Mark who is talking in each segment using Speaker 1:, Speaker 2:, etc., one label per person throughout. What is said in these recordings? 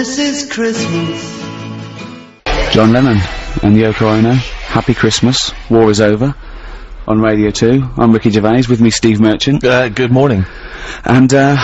Speaker 1: Christmas, Judy.
Speaker 2: So this is Christmas.
Speaker 3: John Lennon and Yoko Ono. Happy Christmas. War is over. On Radio 2. I'm Ricky Gervais. With me, Steve Merchant.
Speaker 1: Uh, good morning.
Speaker 3: And, uh,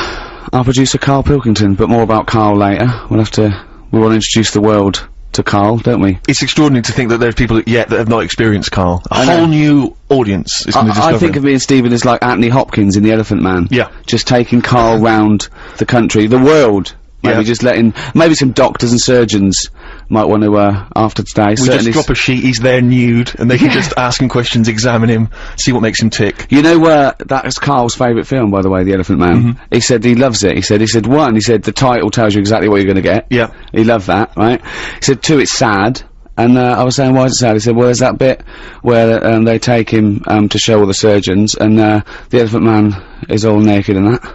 Speaker 3: our producer, Karl Pilkington. But more about Karl later. We'll have to... We want to introduce the world to Karl, don't we?
Speaker 1: It's extraordinary to think that there's people yet that have not experienced Karl. A
Speaker 3: I know.
Speaker 1: whole new audience is going to
Speaker 3: I,
Speaker 1: discover
Speaker 3: I think
Speaker 1: him.
Speaker 3: of me and Stephen as like Anthony Hopkins in The Elephant Man.
Speaker 1: Yeah.
Speaker 3: Just taking Karl round the country, the world. Maybe
Speaker 1: Yeah.
Speaker 3: just letting, maybe some doctors and surgeons might want to, uh, after today,
Speaker 1: We just drop a sheet, he's there nude, and they can just ask him questions, examine him, see what makes him tick.
Speaker 3: You know, uh, that is Karl's favourite film, by the way, The Elephant Man.
Speaker 1: Mm-hmm.
Speaker 3: He said he loves it. He said, he said, one, he said, the title tells you exactly what you're gonna get.
Speaker 1: Yeah.
Speaker 3: He loved that, right? He said, two, it's sad. And, uh, I was saying, why is it sad? He said, well, there's that bit where, um, they take him, um, to show all the surgeons, and, uh, the Elephant Man is all naked and that.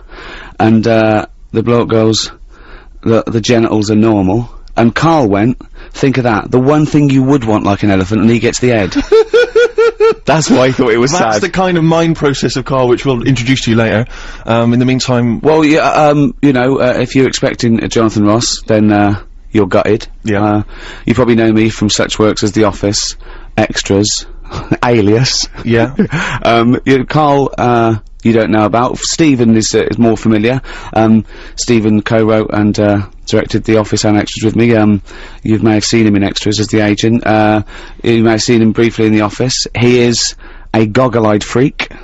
Speaker 3: And, uh, the bloke goes, the, the genitals are normal. And Karl went, think of that, the one thing you would want like an elephant, and he gets the head. That's why I thought it was
Speaker 1: That's
Speaker 3: sad.
Speaker 1: the kind of mind process of Karl which we'll introduce to you later. Um, in the meantime,
Speaker 3: Well, yeah, um, you know, uh, if you're expecting uh, Jonathan Ross, then, uh, you're gutted.
Speaker 1: Yeah.
Speaker 3: Uh, you probably know me from such works as The Office, Extras, Alias.
Speaker 1: yeah.
Speaker 3: um, you, Carl, uh, you don't know about. Stephen is, uh, is more familiar. Um, Stephen co-wrote and, uh, directed The Office and Extras with me. Um, you may have seen him in Extras as the agent. Uh, you may have seen him briefly in The Office. He is a goggle-eyed freak.
Speaker 1: Are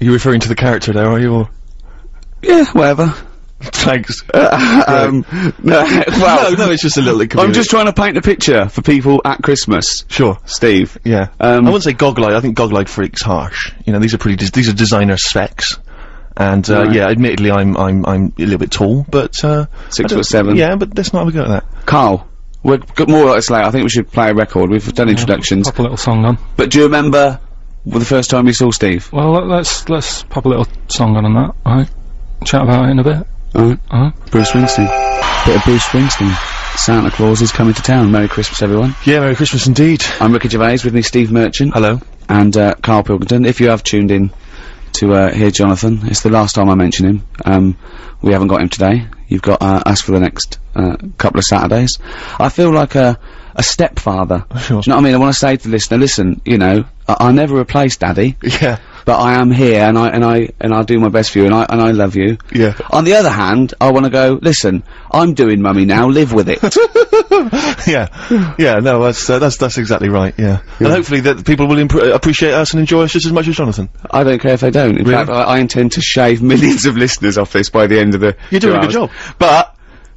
Speaker 1: You're referring to the character there, are you? Or?
Speaker 3: Yeah, whatever.
Speaker 1: Thanks.
Speaker 3: Um, no, well,
Speaker 1: no, no, it's just a little
Speaker 3: I'm just trying to paint a picture for people at Christmas,
Speaker 1: Sure.
Speaker 3: Steve.
Speaker 1: Yeah.
Speaker 3: Um,
Speaker 1: I wouldn't say goggle-eyed, I think goggle-eyed freak's harsh. You know, these are pretty, des- these are designer specs. And, uh,
Speaker 3: Right.
Speaker 1: yeah, admittedly I'm, I'm, I'm a little bit tall, but, uh...
Speaker 3: Six foot seven.
Speaker 1: Yeah, but let's not have a go at that.
Speaker 3: Karl, we're got more or less late. I think we should play a record. We've done introductions,
Speaker 4: Pop a little song on.
Speaker 3: but do you remember well, the first time you saw Steve?
Speaker 4: Well, let, let's let's pop a little song on on that. All right. Chat about it in a bit.
Speaker 3: Alright,
Speaker 4: All right.
Speaker 3: Bruce Springsteen. Bit of Bruce Springsteen. Santa Claus is coming to town. Merry Christmas, everyone.
Speaker 1: Yeah, Merry Christmas indeed.
Speaker 3: I'm Ricky Gervais. With me, Steve Merchant
Speaker 1: Hello.
Speaker 3: and uh, Karl Pilkington. If you have tuned in to uh, hear Jonathan, it's the last time I mention him. Um, we haven't got him today. You've got uh, us for the next uh, couple of Saturdays. I feel like a a stepfather.
Speaker 1: Sure.
Speaker 3: Do you know what I mean? I want to say to the listener, listen, you know, I, I never replace Daddy,
Speaker 1: Yeah.
Speaker 3: But I am here, and I and I and I'll do my best for you, and I and I love you.
Speaker 1: Yeah.
Speaker 3: On the other hand, I want to go. Listen, I'm doing mummy now. Live with it.
Speaker 1: yeah. Yeah, no, that's, uh, that's, that's exactly right, yeah. And hopefully that people will appreciate us and enjoy us just as much as Jonathan.
Speaker 3: I don't care if they don't. In
Speaker 1: Really?
Speaker 3: fact, I, I intend to shave millions of listeners off this by the end of the.
Speaker 1: You're doing a good job.
Speaker 3: But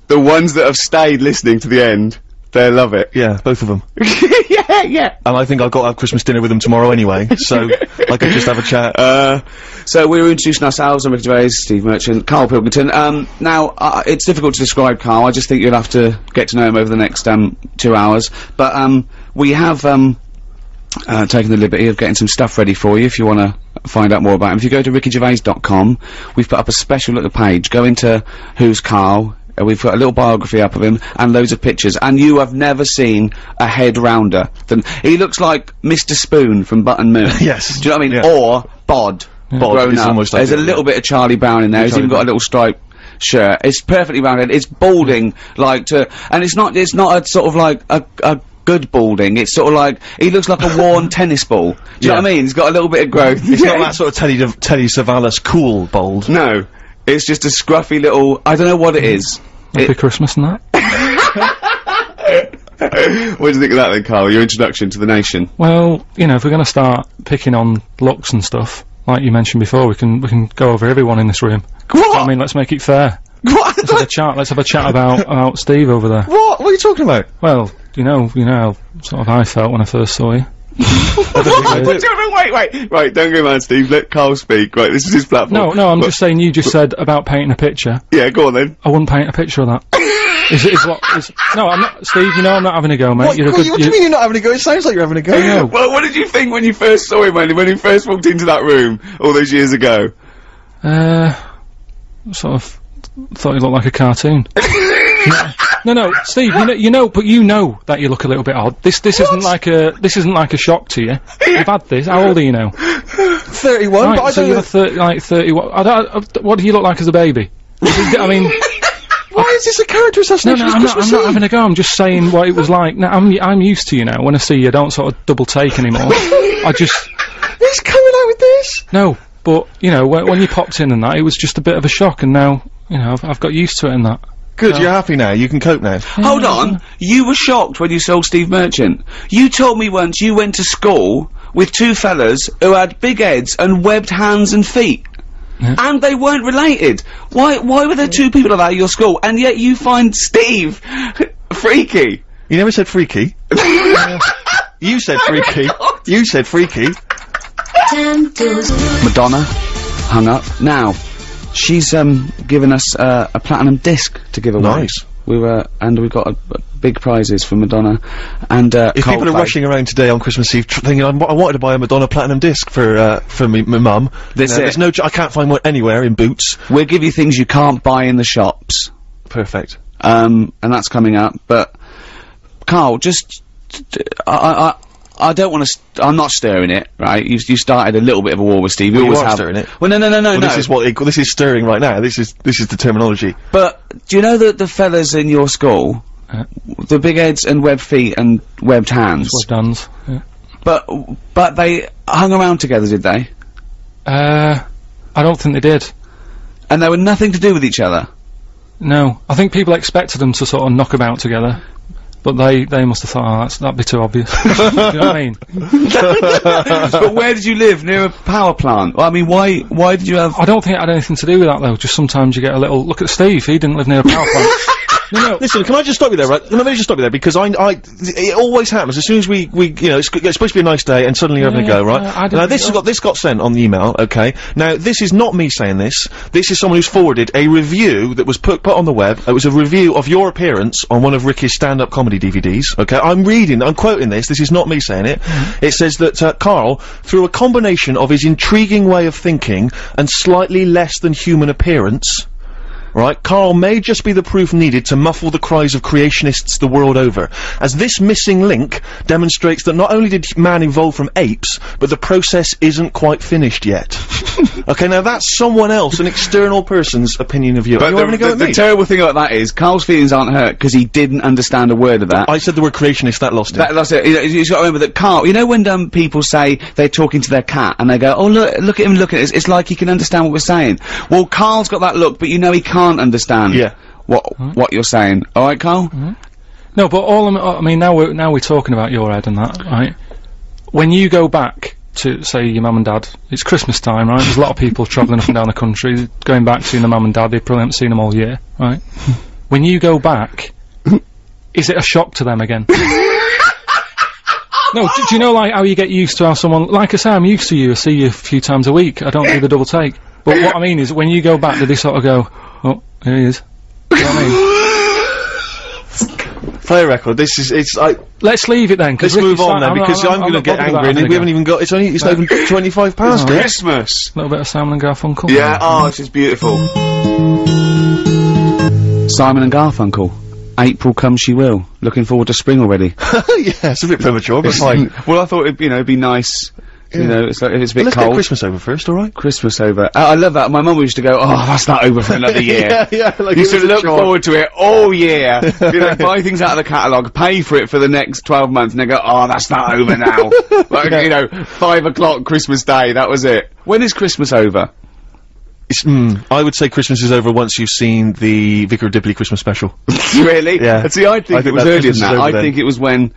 Speaker 3: the ones that have stayed listening to the end, they love it.
Speaker 1: Yeah, both of them.
Speaker 3: yeah, yeah.
Speaker 1: And I think I've got to have Christmas dinner with them tomorrow anyway, so I could just have a chat.
Speaker 3: Uh, so we were introducing ourselves. I'm Ricky Gervais, Steve Merchant, Karl Pilkington. Um, now uh, it's difficult to describe Karl. I just think you'll have to get to know him over the next um, two hours. But um, we have um, uh, taken the liberty of getting some stuff ready for you if you want to find out more about him. If you go to rickygervais.com, we've put up a special little page. Go into Who's Karl. Uh, we've got a little biography up of him and loads of pictures. And you have never seen a head rounder than he looks like Mr. Spoon from Button Moon.
Speaker 1: Yes.
Speaker 3: Do you know what I mean?
Speaker 1: Yeah.
Speaker 3: Or Bod.
Speaker 1: Bod
Speaker 3: grown up.
Speaker 1: almost
Speaker 3: There's a little bit of Charlie Brown in there. He's
Speaker 1: Charlie
Speaker 3: even got a little stripe shirt. It's perfectly rounded. It's balding like to, and it's not. It's not a sort of like a. a Good balding. It's sort of like he looks like a worn tennis ball. Do you know what I mean? He's got a little bit of growth.
Speaker 1: It's not that sort of Telly, Telly Savalas cool bald.
Speaker 3: No, it's just a scruffy little. I don't know what it is.
Speaker 4: Happy Christmas and that.
Speaker 3: what do you think of that then, Karl? Your introduction to the nation.
Speaker 4: Well, you know, if we're going to start picking on looks and stuff, like you mentioned before, we can we can go over everyone in this room.
Speaker 3: What?
Speaker 4: I mean, let's make it fair.
Speaker 3: What?
Speaker 4: Let's have a chat. Let's have a chat about about Steve over there.
Speaker 1: What? What are you talking about?
Speaker 4: Well, you know, you know how sort of I felt when I first saw you.
Speaker 3: What? wait, wait, right, don't go mad, Steve. Let Karl speak. Right, this is his platform.
Speaker 4: No, no, I'm
Speaker 3: But-
Speaker 4: just saying. You just said about painting a picture.
Speaker 3: Yeah, go on then.
Speaker 4: I wouldn't paint a picture of that. is it? Is what? Is, no, I'm not. Steve, you know I'm not having a go, mate.
Speaker 1: What,
Speaker 4: You're a good.
Speaker 1: what do you
Speaker 4: you-
Speaker 1: mean you're not having a go? It sounds like you're having a go.
Speaker 4: know.
Speaker 3: Well, what did you think when you first saw him, when, when he first walked into that room all those years ago?
Speaker 4: Uh, sort of thought he looked like a cartoon. no, no, Steve. You know, you know, but you know that you look a little bit odd. This, this isn't like a, this isn't like a shock to you. You've had this. How old are you now?
Speaker 1: 31, but
Speaker 4: Right, so
Speaker 1: don't
Speaker 4: you're thir- like thirty. What? I don't, I, what do you look like as a baby? I mean,
Speaker 1: Why is this a character assassination?
Speaker 4: no,
Speaker 1: It's
Speaker 4: I'm not, I'm not having a go. I'm just saying what it was like. Now, I'm I'm used to you now. When I see you, I don't sort of double take anymore. I just
Speaker 1: He's coming out with this.
Speaker 4: no. But you know, when, when you popped in and that, it was just a bit of a shock. And now, you know, I've, I've got used to it and that.
Speaker 1: Good, you're happy now. You can cope now.
Speaker 3: Hold on, you were shocked when you saw Steve Merchant. You told me once you went to school with two fellas who had big heads and webbed hands and feet. And they weren't related. Why? Why were there two people like that at your school? And yet you find Steve freaky.
Speaker 1: You never said freaky. you said freaky. Oh you said freaky.
Speaker 3: Madonna hung up. Now, she's um given us uh, a platinum disc to give away.
Speaker 1: Nice.
Speaker 3: We were, and we got a, a big prizes for Madonna, and uh,
Speaker 1: If people are rushing around today on Christmas Eve tr- thinking, I'm, I wanted to buy a Madonna Platinum disc for uh, for me, my mum, you know,
Speaker 3: it.
Speaker 1: there's no, ch- I can't find one anywhere in Boots.
Speaker 3: we'll give you things you can't buy in the shops.
Speaker 1: Perfect.
Speaker 3: um, and that's coming up. But Karl, just I I. I I don't want to. St- I'm not stirring it, right? You you started a little bit of a war with Steve. You
Speaker 1: Well, you
Speaker 3: always
Speaker 1: are
Speaker 3: have.
Speaker 1: stirring it.
Speaker 3: Well, no, no, no, no,
Speaker 1: Well,
Speaker 3: no.
Speaker 1: this is what it, this is stirring right now. This is this is the terminology.
Speaker 3: But do you know that the fellas in your school,
Speaker 4: Uh.
Speaker 3: the big heads and webbed feet and webbed hands,
Speaker 4: Well done. Yeah.
Speaker 3: but but they hung around together, did they?
Speaker 4: Uh, I don't think they did.
Speaker 3: And they were nothing to do with each other.
Speaker 4: No, I think people expected them to sort of knock about together, but they they must have thought, oh, that's that'd be too obvious. Do you know what I mean?
Speaker 3: but where did you live? Near a power plant? Well, I mean, why why did you have?
Speaker 4: I don't think it had anything to do with that though. Just sometimes you get a little look at Steve. He didn't live near a power plant. no, no.
Speaker 1: Listen, can I just stop you there, right? Let me just stop you there because I, I, it always happens as soon as we, we, you know, it's, it's supposed to be a nice day and suddenly you're having a go, right?
Speaker 4: uh,
Speaker 1: now this has got this got sent on the email, okay? Now this is not me saying this. This is someone who's forwarded a review that was put put on the web. It was a review of your appearance on one of Ricky's stand-up comedy DVDs. Okay, I'm reading, I'm quoting this. This is not me saying it.
Speaker 4: Mm-hmm.
Speaker 1: It says that uh, Karl, through a combination of his intriguing way of thinking and slightly less than human appearance. Right, Karl may just be the proof needed to muffle the cries of creationists the world over, as this missing link demonstrates that not only did man evolve from apes, but the process isn't quite finished yet. okay, now that's someone else, an external person's opinion of you. Are you
Speaker 3: the,
Speaker 1: having a go
Speaker 3: the-
Speaker 1: at
Speaker 3: the
Speaker 1: me?
Speaker 3: terrible thing about that is Karl's feelings aren't hurt because he didn't understand a word of that.
Speaker 1: I said the word creationist, that lost him.
Speaker 3: That, that's it. You know, You've got to remember that Karl. You know when um, people say they're talking to their cat and they go, "Oh look, look at him, look at it. It's, it's like he can understand what we're saying." Well, Karl's got that look, but you know he can't understand.
Speaker 1: Yeah.
Speaker 3: What what you're saying? All right, Karl.
Speaker 4: No, but all I'm, I mean, now we're now we're talking about your head and that, right? When you go back to say your mum and dad, it's Christmas time, right? There's a lot of people travelling up and down the country, going back seeing their mum and dad. They probably haven't seen them all year, right? when you go back, is it a shock to them again? No, do, do you know like how you get used to how someone like I say I'm used to you. I see you a few times a week. I don't do the double take. But what I mean is when you go back, do they sort of go, "Oh, there he is"? Do you know I mean?
Speaker 1: Play a record. This is it's. I,
Speaker 4: Let's leave it then.
Speaker 1: let's move on then because I'm, going to get angry and we haven't even got. It's only. It's not even 25 past.
Speaker 3: Christmas.
Speaker 4: A little bit of Simon and Garfunkel.
Speaker 3: Yeah. Ah, oh, this is beautiful. Simon and Garfunkel. April comes she will. Looking forward to spring already.
Speaker 1: yeah, it's a bit premature, but fine.
Speaker 3: well, I thought it'd you know it'd be nice. You know, it's like if it's a bit
Speaker 1: Let's
Speaker 3: cold.
Speaker 1: Christmas over first, all right?
Speaker 3: Christmas over. I, I love that. My mum used to go, "Oh, that's not over for another year."
Speaker 1: yeah, yeah. Like
Speaker 3: Used to look
Speaker 1: chore.
Speaker 3: forward to it all year. you know, buy things out of the catalogue, pay for it for the next twelve months, and they go, "Oh, that's not over now." like you know, five o'clock Christmas Day. That was it. When is Christmas over?
Speaker 1: It's, mm, I would say Christmas is over once you've seen the Vicar of Dibley Christmas special.
Speaker 3: really?
Speaker 1: Yeah.
Speaker 3: See, I think
Speaker 1: I
Speaker 3: it was earlier than that. I
Speaker 1: then.
Speaker 3: think it was when you, you,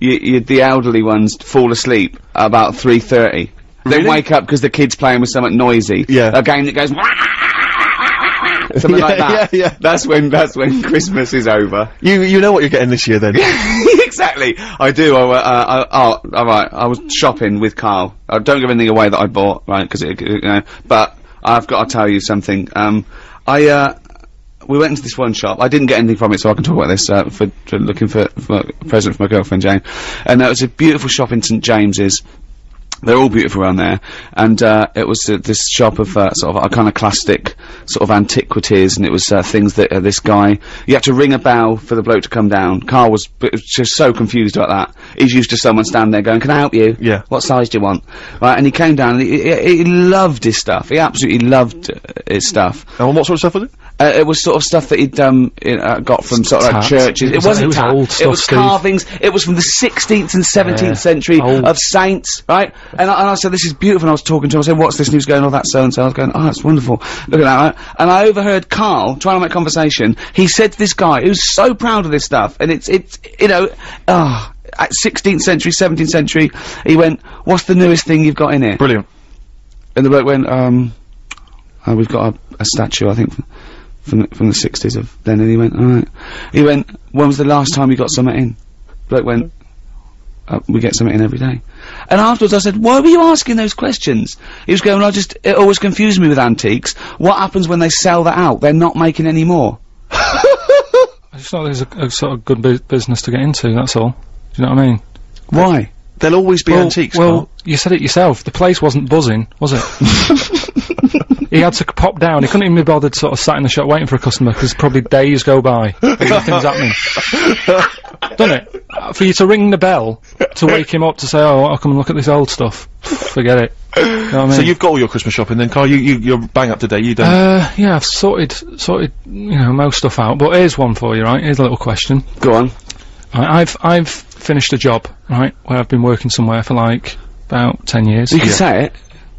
Speaker 3: the elderly ones fall asleep about three thirty. Then
Speaker 1: Really?
Speaker 3: wake up because the kid's playing with something noisy.
Speaker 1: Yeah.
Speaker 3: A game that goes. Something like that.
Speaker 1: yeah, yeah.
Speaker 3: That's when. That's when Christmas is over.
Speaker 1: You you know what you're getting this year then?
Speaker 3: exactly. I do. I, uh, uh, oh, all right. I was shopping with Karl. I don't give anything away that I bought, right? Because you know. But I've got to tell you something. Um, I uh, we went into this one shop. I didn't get anything from it, so I can talk about this. Uh, for, for looking for, for a present for my girlfriend Jane, and uh, it was a beautiful shop in St James's. They're all beautiful around there, and uh, it was uh, this shop of uh, sort of iconoclastic sort of antiquities, and it was uh, things that uh, this guy you had to ring a bell for the bloke to come down. Karl was, just so confused about that. He's used to someone standing there going, "Can I help you?
Speaker 1: Yeah.
Speaker 3: What size do you want?" Right, and he came down, and he, he, he loved his stuff. He absolutely loved uh, his stuff.
Speaker 1: And what sort of stuff was it?
Speaker 3: Uh, it was sort of stuff that he'd um, i- uh, got from sort of like churches.
Speaker 4: It was-
Speaker 3: wasn't
Speaker 4: it was
Speaker 3: tat.
Speaker 4: old
Speaker 3: it
Speaker 4: stuff,
Speaker 3: was carvings. It was from the 16th and 17th
Speaker 4: Yeah,
Speaker 3: century
Speaker 4: old.
Speaker 3: of saints, right? And I, and I said, "This is beautiful." And I was talking to him. I said, "What's this news going on? that's so and so." I was going, "Oh, that's wonderful. Look at that." Right? And I overheard Karl trying to make conversation. He said to this guy who's so proud of this stuff, and it's it's you know, ah. at 16th century, 17th century, he went, "What's the newest thing you've got in here?"
Speaker 1: Brilliant.
Speaker 3: And the bloke went, um, oh, we've got a, a statue, I think, from, from the, from the 60s of then. And he went, alright. He went, when was the last time you got something in? Bloke went, uh, we get something in every day. And afterwards I said, why were you asking those questions? He was going, I just, it always confused me with antiques. What happens when they sell that out? They're not making any more.
Speaker 4: I just thought it was a, a sort of good bu- business to get into. That's all. Do you know what I mean?
Speaker 3: Why?
Speaker 1: There'll always be
Speaker 4: well,
Speaker 1: antiques.
Speaker 4: Well. You said it yourself. The place wasn't buzzing, was it? he had to pop down. He couldn't even be bothered sort of sat in the shop waiting for a customer because probably days go by nothing's happening. Doesn't it? Uh, For you to ring the bell to wake him up to say, "Oh, I'll come and look at this old stuff." Forget it. You know what I mean?
Speaker 1: So you've got all your Christmas shopping then, Karl. You you you're bang up to date. You don't.
Speaker 4: Uh, yeah, I've sorted, sorted, you know, most stuff out. But here's one for you, right? Here's a little question.
Speaker 3: Go on.
Speaker 4: Right, I've, I've finished a job, right, where I've been working somewhere for like about ten years.
Speaker 3: You can say it.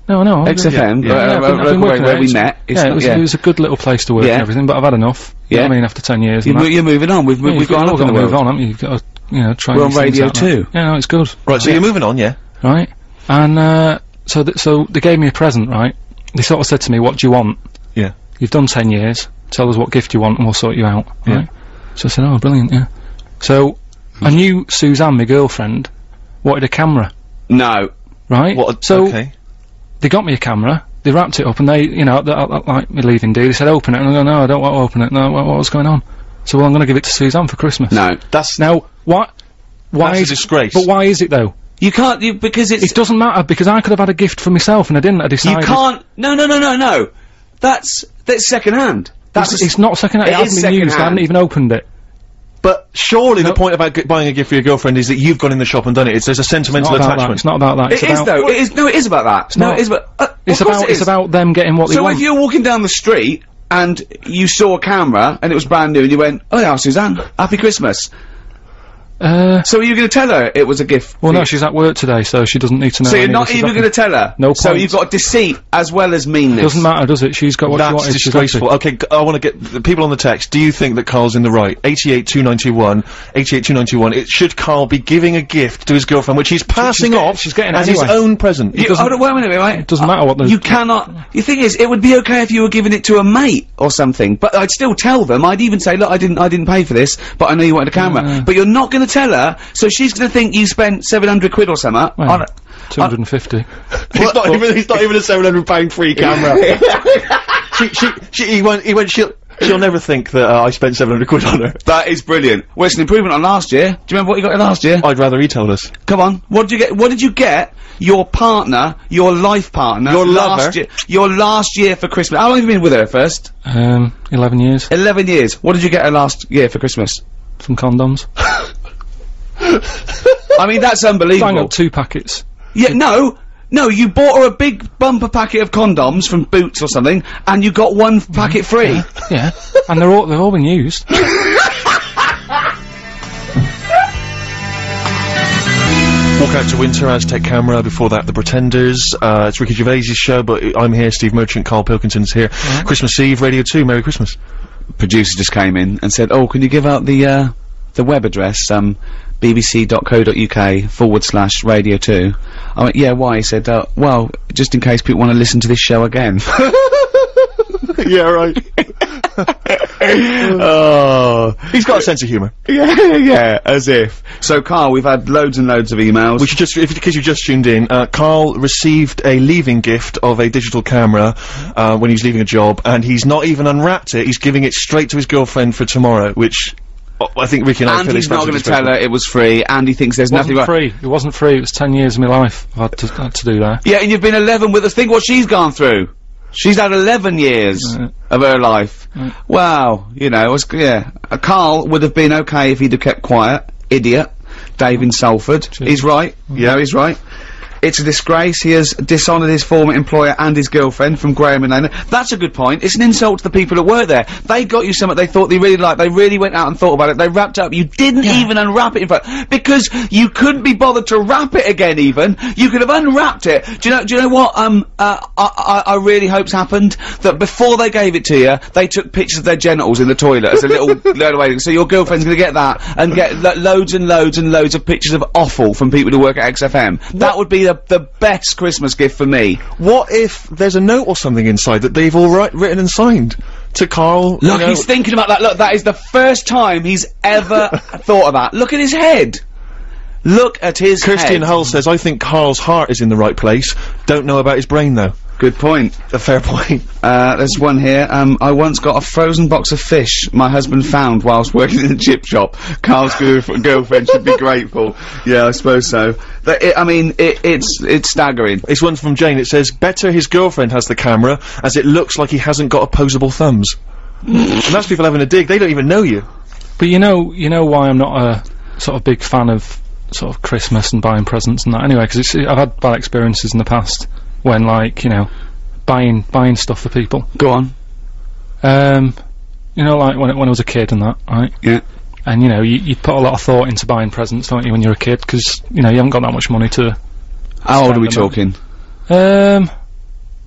Speaker 4: No, no.
Speaker 3: XFM,
Speaker 1: yeah.
Speaker 3: uh,
Speaker 4: Yeah, I've been,
Speaker 3: where- where we
Speaker 4: It's-
Speaker 3: met.
Speaker 4: Yeah,
Speaker 3: not-
Speaker 4: it was,
Speaker 3: yeah.
Speaker 4: it was a good little place to work
Speaker 3: Yeah.
Speaker 4: and everything, but I've had enough. You know
Speaker 3: Yeah.
Speaker 4: I mean, after ten years.
Speaker 3: You,
Speaker 4: and
Speaker 3: mo-
Speaker 4: that.
Speaker 3: you're moving on. We've,
Speaker 4: Yeah,
Speaker 3: we've
Speaker 4: you've
Speaker 3: got
Speaker 4: got
Speaker 3: to
Speaker 4: to
Speaker 3: the
Speaker 4: move
Speaker 3: world.
Speaker 4: on, haven't you? You've got to, you know, try
Speaker 3: We're on Radio
Speaker 4: like that.
Speaker 3: 2.
Speaker 4: Yeah, no, it's good.
Speaker 1: right. So you're moving on, yeah.
Speaker 4: Right? And, uh, so, th- so they gave me a present, right? They sort of said to me, what do you want?
Speaker 1: Yeah.
Speaker 4: You've done ten years. Tell us what gift you want and we'll sort you out.
Speaker 1: Yeah.
Speaker 4: Right? So I said, oh, brilliant, yeah. So, I knew Suzanne, my girlfriend, wanted a camera,
Speaker 3: No.
Speaker 4: Right?
Speaker 1: What?
Speaker 4: so,
Speaker 1: okay.
Speaker 4: they got me a camera. They wrapped it up and they, you know, th- uh, like me leaving do. They said open it, and I go, no, I don't want to open it. No, what, what's going on? So well, I'm going to give it to Suzanne for Christmas.
Speaker 3: No.
Speaker 1: That's
Speaker 4: Now, what? Why
Speaker 1: That's a
Speaker 4: is
Speaker 1: disgrace.
Speaker 4: But why is it though?
Speaker 3: You can't, you, because it's,
Speaker 4: It doesn't matter because I could have had a gift for myself and I didn't. I decided.
Speaker 3: You can't. No, no, no, no, no. That's that's second hand. That's
Speaker 4: It's, it's not second. It,
Speaker 3: It
Speaker 4: hasn't been used. I haven't even opened it.
Speaker 1: But surely
Speaker 4: No.
Speaker 1: the point about g- buying a gift for your girlfriend is that you've gone in the shop and done it. It's there's a sentimental
Speaker 4: Not about that.
Speaker 1: attachment.
Speaker 4: It's not about that. It's
Speaker 3: It is
Speaker 4: about.
Speaker 3: though. It is no. It is about that. no,
Speaker 4: not.
Speaker 3: it is. About, uh,
Speaker 4: It's about.
Speaker 3: it
Speaker 4: It's about them getting what they want.
Speaker 3: So if you're walking down the street and you saw a camera and it was brand new and you went, "Oh yeah, Suzanne, Happy Christmas."
Speaker 4: Uh,
Speaker 3: So are you going to tell her it was a gift?
Speaker 4: well, no, she's at work today, so she doesn't need to know.
Speaker 3: So you're not even going to tell her.
Speaker 4: No
Speaker 3: So you've got deceit as well as meanness.
Speaker 4: Doesn't matter, does it? She's got what she
Speaker 1: That's
Speaker 4: wanted. she's
Speaker 1: disgraceful. Okay, I want to get the people on the text. Do you think that Karl's in the right? 88291, 88291. It should Karl be giving a gift to his girlfriend, which he's passing
Speaker 4: getting-
Speaker 1: off
Speaker 4: she's getting it
Speaker 1: as his own present.
Speaker 3: You, hold on, wait a minute, right?
Speaker 4: It doesn't matter what the-
Speaker 3: You cannot. The thing is, it would be okay if you were giving it to a mate or something, but I'd still tell them. I'd even say, look, I didn't, I didn't pay for this, but I know you wanted a camera.
Speaker 4: Mm.
Speaker 3: But you're not going to tell her, so she's going to think you spent 700 quid or something.
Speaker 4: Well,
Speaker 3: on a-
Speaker 4: 250.
Speaker 1: He's not even. He's not even a seven hundred pound free camera. she, she, she, he won't. He won't. She'll. She'll never think that uh, I spent seven hundred quid on her.
Speaker 3: that is brilliant. Well, it's an improvement on last year. Do you remember what you got last year?
Speaker 1: I'd rather he told us.
Speaker 3: Come on. What did you get? What did you get? Your partner, your life partner,
Speaker 1: Your
Speaker 3: last
Speaker 1: lover.
Speaker 3: year, your last year for Christmas. How long have you been with her first?
Speaker 4: Um, 11 years.
Speaker 3: Eleven years. What did you get her last year for Christmas?
Speaker 4: Some condoms.
Speaker 3: I mean, that's
Speaker 4: Bang
Speaker 3: unbelievable.
Speaker 4: up two packets.
Speaker 3: Yeah, no, no, you bought her a big bumper packet of condoms from Boots or something, and you got one f- packet free.
Speaker 4: Yeah. and they're all, they've all been used.
Speaker 1: Walk out to winter, Aztec camera. Before that, the Pretenders. Uh, it's Ricky Gervais's show, but I- I'm here. Steve Merchant, Karl Pilkington's here. Christmas Eve, Radio Two. Merry Christmas.
Speaker 3: Producer just came in and said, "Oh, can you give out the uh, the web address? Um, bbc.co.uk forward slash radio two. I went, yeah, why? He said, uh, well, just in case people want to listen to this show again.
Speaker 1: yeah, right.
Speaker 3: oh,
Speaker 1: He's got a sense of humour.
Speaker 3: yeah, yeah, as if. So, Karl, we've had loads and loads of emails.
Speaker 1: Should just, if, in case you just tuned in, uh, Karl received a leaving gift of a digital camera uh, when he was leaving a job, and he's not even unwrapped it. He's giving it straight to his girlfriend for tomorrow, which I think Ricky and I
Speaker 3: and he's not going to tell her it was free, and he thinks there's
Speaker 4: It wasn't
Speaker 3: nothing right.
Speaker 4: free. It wasn't free. It was ten years of my life I've had to, had to do that.
Speaker 3: Yeah, and you've been 11 with us. Think what she's gone through. She's had 11 years
Speaker 4: Right.
Speaker 3: of her life. Wow, you know, it was, yeah. Uh, Karl would have been okay if he'd have kept quiet. Idiot. Dave in Salford. He's right. Yeah, he's right. It's a disgrace. He has dishonoured his former employer and his girlfriend from Graham and Lena. That's a good point. It's an insult to the people that work there. They got you something they thought they really liked. They really went out and thought about it. They wrapped it up. You didn't even unwrap it in front because you couldn't be bothered to wrap it again. Even you could have unwrapped it. Do you know? Do you know what? Um, uh, I, I, I really hope's happened that before they gave it to you, they took pictures of their genitals in the toilet as a little load. So your girlfriend's going to get that and get lo- loads and loads and loads of pictures of offal from people who work at XFM. That would be the the best Christmas gift for me.
Speaker 1: What if there's a note or something inside that they've all right, written and signed to Karl? you
Speaker 3: Look,
Speaker 1: know-
Speaker 3: he's thinking about that. Look, that is the first time he's ever thought of that. Look at his head. Look at his
Speaker 1: Christian
Speaker 3: head.
Speaker 1: Hull says, I think Karl's heart is in the right place. Don't know about his brain though.
Speaker 3: Good point.
Speaker 1: A fair point.
Speaker 3: Uh, there's one here. Um, I once got a frozen box of fish my husband found whilst working in a chip shop. Karl's girlfriend should be grateful. Yeah, I suppose so. That it, I mean, it, it's it's staggering.
Speaker 1: This one's from Jane. It says, better his girlfriend has the camera, as it looks like he hasn't got opposable thumbs. and that's people having a dig. They don't even know you.
Speaker 4: But you know, you know why I'm not a sort of big fan of sort of Christmas and buying presents and that anyway, because I've had bad experiences in the past when like you know buying buying stuff for people.
Speaker 3: Go on.
Speaker 4: Um, you know, like when when I was a kid and that, right?
Speaker 3: Yeah.
Speaker 4: And you know, you you put a lot of thought into buying presents, don't you, when you're a kid? Because you know you haven't got that much money to.
Speaker 3: How old are we
Speaker 4: Spend them
Speaker 3: talking?
Speaker 4: Um,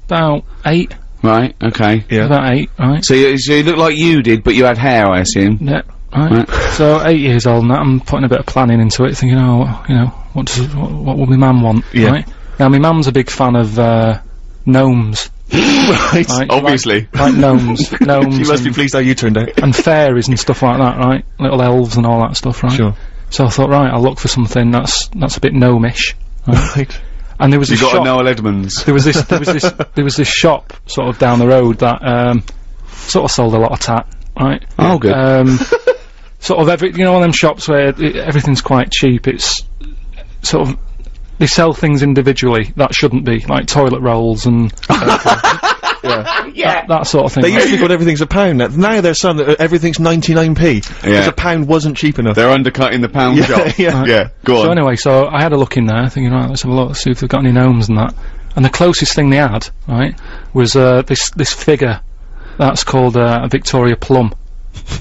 Speaker 4: about eight,
Speaker 3: Right. Okay.
Speaker 1: Yeah.
Speaker 4: about eight, right?
Speaker 3: So you, so you look like you did, but you had hair, I assume.
Speaker 4: Yeah. Right.
Speaker 3: Right.
Speaker 4: So eight years old, and that I'm putting a bit of planning into it, thinking, oh, you know, what does what, what will my mum want?
Speaker 1: Yeah.
Speaker 4: Right. Now, my mum's a big fan of uh, gnomes.
Speaker 1: right.
Speaker 4: Right?
Speaker 3: Obviously.
Speaker 4: Like, like gnomes, gnomes,
Speaker 1: She must be
Speaker 4: and,
Speaker 1: pleased how you turned out.
Speaker 4: and fairies and stuff like that, right? Little elves and all that stuff, right?
Speaker 1: Sure.
Speaker 4: So I thought, right, I'll look for something that's that's a bit gnomish.
Speaker 1: Right.
Speaker 4: And there was
Speaker 3: You
Speaker 4: a
Speaker 3: got
Speaker 4: shop.
Speaker 3: a Noel Edmonds.
Speaker 4: There was this, there was this, there was this shop sort of down the road that um, sort of sold a lot of tat, right?
Speaker 3: Oh, good.
Speaker 4: Um, sort of every, you know, one of them shops where it, everything's quite cheap. It's sort of they sell things individually that shouldn't be, like toilet rolls and
Speaker 1: yeah.
Speaker 4: that, that sort of thing.
Speaker 1: They
Speaker 4: right?
Speaker 1: used to think everything's a pound. Now, now there's some that everything's 99p. Because
Speaker 3: Yeah.
Speaker 1: a pound wasn't cheap enough.
Speaker 3: They're undercutting the pound
Speaker 1: Yeah,
Speaker 3: shop.
Speaker 1: yeah.
Speaker 3: yeah. Go on.
Speaker 4: So anyway, so I had a look in there, thinking, right, let's have a look, see if they've got any gnomes and that. And the closest thing they had, right, was uh, this this figure that's called uh, a Victoria Plum.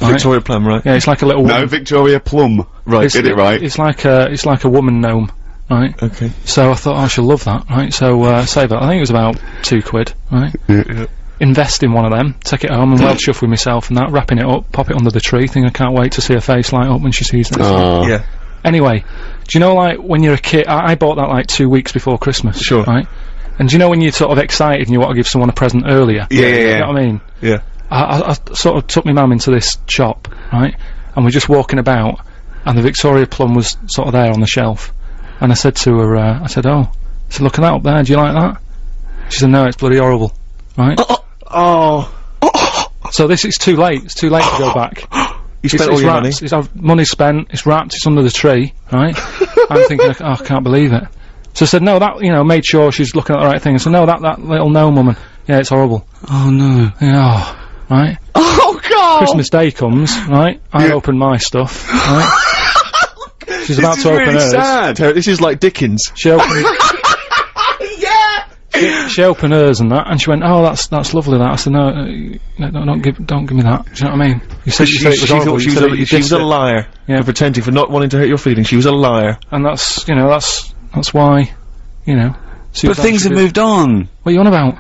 Speaker 4: Right?
Speaker 1: Victoria Plum, right?
Speaker 4: Yeah, it's like a little.
Speaker 3: No. Victoria Plum.
Speaker 1: Right.
Speaker 4: It's-
Speaker 3: Get it right.
Speaker 4: It's like a it's like a woman gnome, right?
Speaker 1: Okay.
Speaker 4: So I thought oh, I should love that, right? So uh, save that. I think it was about two quid, right? Yeah. Invest in one of them, take it home, and well chuff with myself and that, wrapping it up, pop it under the tree. Think I can't wait to see her face light up when she sees this.
Speaker 3: Oh.
Speaker 1: Yeah.
Speaker 4: Anyway, do you know like when you're a kid? I, I bought that like two weeks before Christmas.
Speaker 1: Sure.
Speaker 4: Right. And do you know when you're sort of excited and you want to give someone a present earlier?
Speaker 3: Yeah, yeah,
Speaker 4: You
Speaker 3: yeah.
Speaker 4: know what I mean?
Speaker 1: Yeah.
Speaker 4: I, I, I sort of took my mum into this shop, right? And we're just walking about, and the Victoria Plum was sort of there on the shelf. And I said to her, uh, I said, "Oh, I said, look at that up there. Do you like that?" She said, "No, it's bloody horrible." Right?
Speaker 1: Oh. oh.
Speaker 4: So this is too late. It's too late to go back.
Speaker 1: You spent
Speaker 4: it's
Speaker 1: all your
Speaker 4: wrapped.
Speaker 1: money.
Speaker 4: It's, money's spent. It's wrapped. It's under the tree. Right? I'm thinking, oh, I can't believe it. So I said, no, that you know, made sure she's looking at the right thing. I said, no, that that little gnome woman. Yeah, it's horrible.
Speaker 3: Oh no.
Speaker 4: Yeah, oh, right.
Speaker 3: Oh god.
Speaker 4: Christmas Day comes, right? I
Speaker 3: Yeah.
Speaker 4: open my stuff, right? She's about
Speaker 3: This
Speaker 4: to open
Speaker 3: really
Speaker 4: hers.
Speaker 3: sad.
Speaker 1: Ter- This is like Dickens.
Speaker 4: She opened. She, she opened hers and that, and she went, "Oh, that's that's lovely." That I said, "No, uh, no, no, don't give, don't give me that." Do you know what I mean? You said, you
Speaker 1: She,
Speaker 4: said it
Speaker 1: she
Speaker 4: was horrible.
Speaker 1: thought she
Speaker 4: you
Speaker 1: was,
Speaker 4: said
Speaker 1: a,
Speaker 4: it-
Speaker 1: she was a liar.
Speaker 4: Yeah.
Speaker 1: For pretending, for not wanting to hurt your feelings. She was a liar.
Speaker 4: and that's you know that's that's why, you know.
Speaker 3: But things have moved on.
Speaker 4: What are you on about?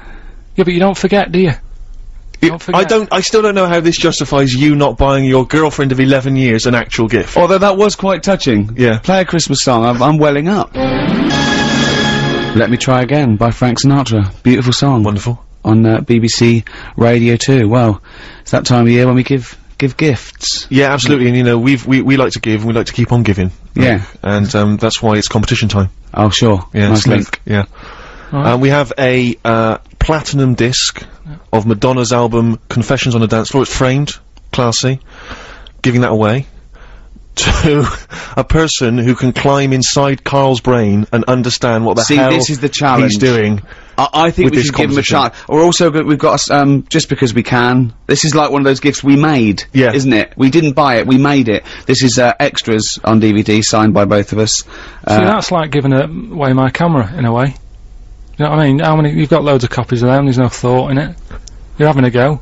Speaker 4: Yeah, but you don't forget, do you? Don't.
Speaker 1: I don't. I still don't know how this justifies you not buying your girlfriend of 11 years an actual gift.
Speaker 3: Although that was quite touching.
Speaker 1: Yeah.
Speaker 3: Play a Christmas song. I'm, I'm welling up. Let Me Try Again by Frank Sinatra. Beautiful song.
Speaker 1: Wonderful.
Speaker 3: On uh, BBC Radio 2. Well, it's that time of year when we give give gifts.
Speaker 1: Yeah, absolutely. And you know, we've we we like to give, and we like to keep on giving.
Speaker 3: Yeah.
Speaker 1: And um, that's why it's competition time.
Speaker 3: Oh, sure.
Speaker 1: Yeah,
Speaker 3: nice link.
Speaker 1: Yeah.
Speaker 4: Right.
Speaker 1: Uh, we have a uh, platinum disc of Madonna's album Confessions on a Dance Floor. It's framed, classy. Giving that away. to a person who can climb inside Karl's brain and understand what the
Speaker 3: See,
Speaker 1: hell
Speaker 3: this is the challenge.
Speaker 1: he's doing.
Speaker 3: I, I think
Speaker 1: with
Speaker 3: we should give him a
Speaker 1: composition.
Speaker 3: shot. We're also go- we've got um just because we can. This is like one of those gifts we made,
Speaker 1: Yeah.
Speaker 3: isn't it? We didn't buy it, we made it. This is uh, extras on DVD signed by both of us.
Speaker 4: See,
Speaker 3: Uh,
Speaker 4: that's like giving away my camera in a way. You know what I mean? How many? You've got loads of copies of them. There's no thought in it. You're having a go.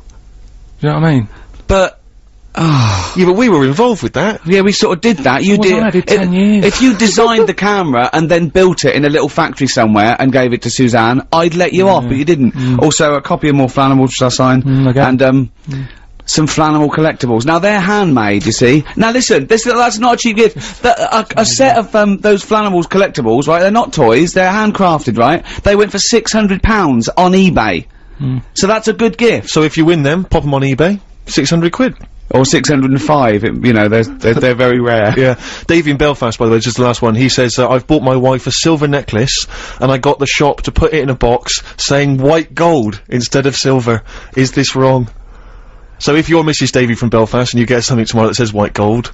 Speaker 4: You know what I mean?
Speaker 3: but
Speaker 1: Yeah, but we were involved with that.
Speaker 3: yeah, we sort of did that. You
Speaker 4: Well,
Speaker 3: did.
Speaker 4: I did
Speaker 3: if-
Speaker 4: 10 years.
Speaker 3: If you designed the camera and then built it in a little factory somewhere and gave it to Suzanne, I'd let you off, but you didn't. Also, a copy of More Flanimals which I signed,
Speaker 4: Mm, okay.
Speaker 3: and um. Some Flanimal collectibles. Now they're handmade, you see. Now listen, this that's not a cheap gift. The, a, a set of um, those Flanimals collectibles, right? They're not toys. They're handcrafted, right? They went for six hundred pounds on eBay. So that's a good gift.
Speaker 1: So if you win them, pop them on eBay. 600 quid.
Speaker 3: Or six hundred and five. You know, they're, they're they're very rare.
Speaker 1: Yeah. Davey in Belfast, by the way, just the last one. He says, uh, I've bought my wife a silver necklace, and I got the shop to put it in a box saying white gold instead of silver. Is this wrong? So if you're Mrs. Davey from Belfast and you get something tomorrow that says white gold,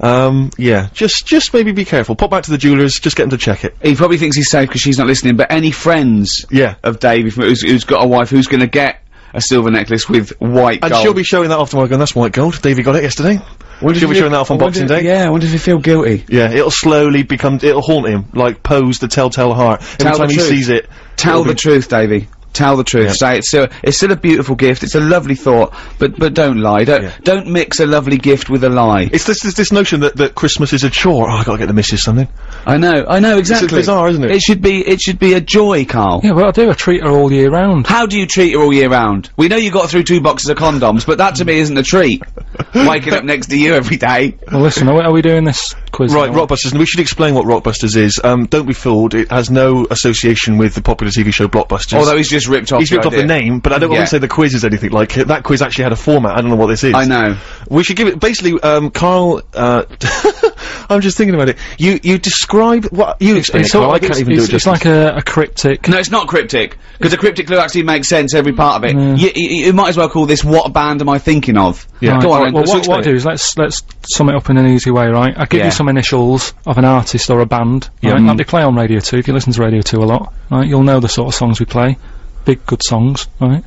Speaker 1: um, yeah, just, just maybe be careful. Pop back to the jewellers, just get them to check it.
Speaker 3: He probably thinks he's safe because she's not listening. But any friends
Speaker 1: Yeah.
Speaker 3: of Davey from, who's, who's got a wife who's going to get a silver necklace with white
Speaker 1: And
Speaker 3: gold.
Speaker 1: she'll be showing that off tomorrow going, that's white gold. Davey got it yesterday. She'll be showing that off on
Speaker 3: wonder-
Speaker 1: Boxing Day.
Speaker 3: Yeah, I wonder if he feel guilty.
Speaker 1: Yeah, it'll slowly become, it'll haunt him, like Poe's the Telltale Heart. Every
Speaker 3: Tell
Speaker 1: time he
Speaker 3: truth.
Speaker 1: sees it.
Speaker 3: Tell the truth, Davey. Tell the truth.
Speaker 1: Yeah.
Speaker 3: Say it's still it's still a beautiful gift. It's a lovely thought, but but don't lie. Don't
Speaker 1: Yeah.
Speaker 3: don't mix a lovely gift with a lie.
Speaker 1: It's this, this, this notion that, that Christmas is a chore. Oh, I gotta get the missus something.
Speaker 3: I know, I know exactly.
Speaker 1: It's bizarre, isn't it?
Speaker 3: It should be it should be a joy, Karl.
Speaker 4: Yeah, well, I do. I treat her all year round.
Speaker 3: How do you treat her all year round? We know you got through two boxes of condoms, but that to me isn't a treat. Waking up next to you every day.
Speaker 4: Well, listen, are we, are we doing this quiz?
Speaker 1: Right,
Speaker 4: now?
Speaker 1: Rockbusters, and we should explain what Rockbusters is. Um, don't be fooled, it has no association with the popular TV show Blockbusters.
Speaker 3: Although he's just ripped off.
Speaker 1: He's
Speaker 3: your
Speaker 1: ripped off the name, but I don't
Speaker 3: Yeah.
Speaker 1: want to say the quiz is anything like it. That quiz actually had a format, I don't know what this is.
Speaker 3: I know.
Speaker 1: We should give it, basically, um, Karl, uh, I'm just thinking about it. You, you describe, what, you explain
Speaker 4: It's, sort Karl,
Speaker 1: I
Speaker 4: like
Speaker 1: can't
Speaker 4: it's,
Speaker 1: even do it
Speaker 4: it's like a, a cryptic.
Speaker 3: No, it's not cryptic because a cryptic clue actually makes sense every part of it. You, you, you might as well call this "What band am I thinking of?"
Speaker 1: Yeah.
Speaker 4: Right,
Speaker 3: Go on.
Speaker 4: Well, well,
Speaker 3: So
Speaker 4: what, what. I do is let's let's sum it up in an easy way, right? I give
Speaker 3: Yeah.
Speaker 4: you some initials of an artist or a band,
Speaker 1: Yeah.
Speaker 4: right? Like they play on Radio Two. If you listen to Radio Two a lot, right, you'll know the sort of songs we play. Big good songs, right?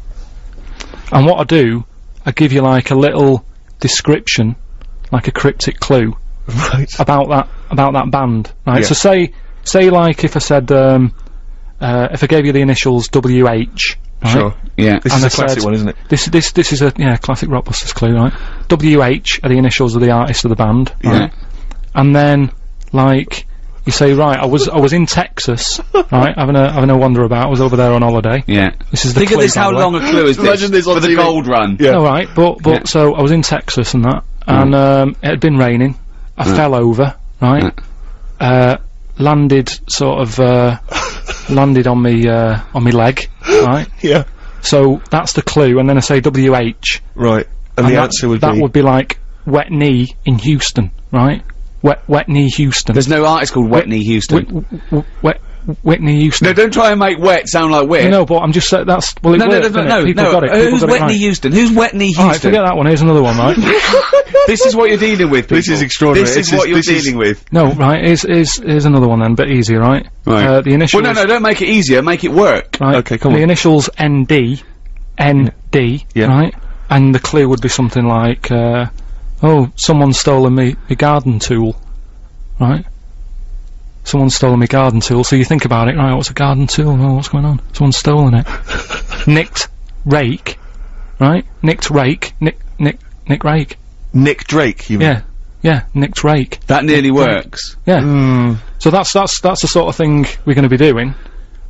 Speaker 4: And what I do, I give you like a little description, like a cryptic clue
Speaker 1: Right.
Speaker 4: about that about that band, right?
Speaker 1: Yeah.
Speaker 4: So say say like if I said um, uh, if I gave you the initials WH, right?
Speaker 1: Sure.
Speaker 3: Yeah.
Speaker 1: This
Speaker 4: And
Speaker 1: is a
Speaker 4: I
Speaker 1: classic
Speaker 4: said-
Speaker 1: one, isn't it?
Speaker 4: This this this is a yeah classic Rockbusters clue, right? WH are the initials of the artist of the band, right? And then like you say, right, I was I was in Texas, right, having a having a wander about. I was over there on holiday.
Speaker 3: Yeah.
Speaker 4: This is the
Speaker 3: Think of
Speaker 4: clue,
Speaker 3: this.
Speaker 4: by
Speaker 3: How
Speaker 4: way.
Speaker 3: long a clue is this?
Speaker 1: Imagine this on
Speaker 3: for the
Speaker 1: TV.
Speaker 3: gold run.
Speaker 1: Yeah.
Speaker 4: All right, but but
Speaker 3: Yeah.
Speaker 4: so I was in Texas and that, and um, it had been raining. I fell over, right? Uh, landed sort of uh, landed on me uh, on me leg, right?
Speaker 1: Yeah.
Speaker 4: So that's the clue, and then I say WH,
Speaker 1: Right. And, the
Speaker 4: that,
Speaker 1: answer would be
Speaker 4: that
Speaker 1: be...
Speaker 4: would be like wet knee in Houston, right? Wet wet Houston.
Speaker 3: There's no artist called Wetney Houston.
Speaker 4: Wet Whitney Houston.
Speaker 3: no, don't try and make wet sound like wet.
Speaker 4: No, but I'm just saying that's well. It
Speaker 3: no, no,
Speaker 4: worked,
Speaker 3: no,
Speaker 4: didn't
Speaker 3: no,
Speaker 4: it? People
Speaker 3: no.
Speaker 4: got it.
Speaker 3: Uh,
Speaker 4: People
Speaker 3: Who's
Speaker 4: got it right.
Speaker 3: Houston? Who's Wetney Houston?
Speaker 4: All right, forget that one. Here's another one, right?
Speaker 3: this is what you're dealing with.
Speaker 1: This is extraordinary.
Speaker 3: This is
Speaker 1: This is-
Speaker 3: what you're
Speaker 1: this is-
Speaker 3: dealing with.
Speaker 4: no, right. Here's here's here's another one then, but easier, right?
Speaker 3: Right.
Speaker 4: Uh, the initials.
Speaker 3: Well, no, no, don't make it easier. Make it work.
Speaker 4: Right.
Speaker 1: Okay, come
Speaker 4: the
Speaker 1: on.
Speaker 4: initials ND, ND,
Speaker 1: Yeah.
Speaker 4: right? And the clue would be something like, uh, oh, someone's stolen me, me garden tool, right? Someone's stolen my garden tool. So you think about it, right? What's a garden tool? Oh, what's going on? Someone's stolen it. Nicked rake, right? Nicked rake, Nick, Nick, Nick rake.
Speaker 1: Nick Drake, you mean?
Speaker 4: Yeah, yeah, nicked rake.
Speaker 3: That nearly works.
Speaker 4: Yeah.
Speaker 1: Hmm.
Speaker 4: So that's that's that's the sort of thing we're going to be doing.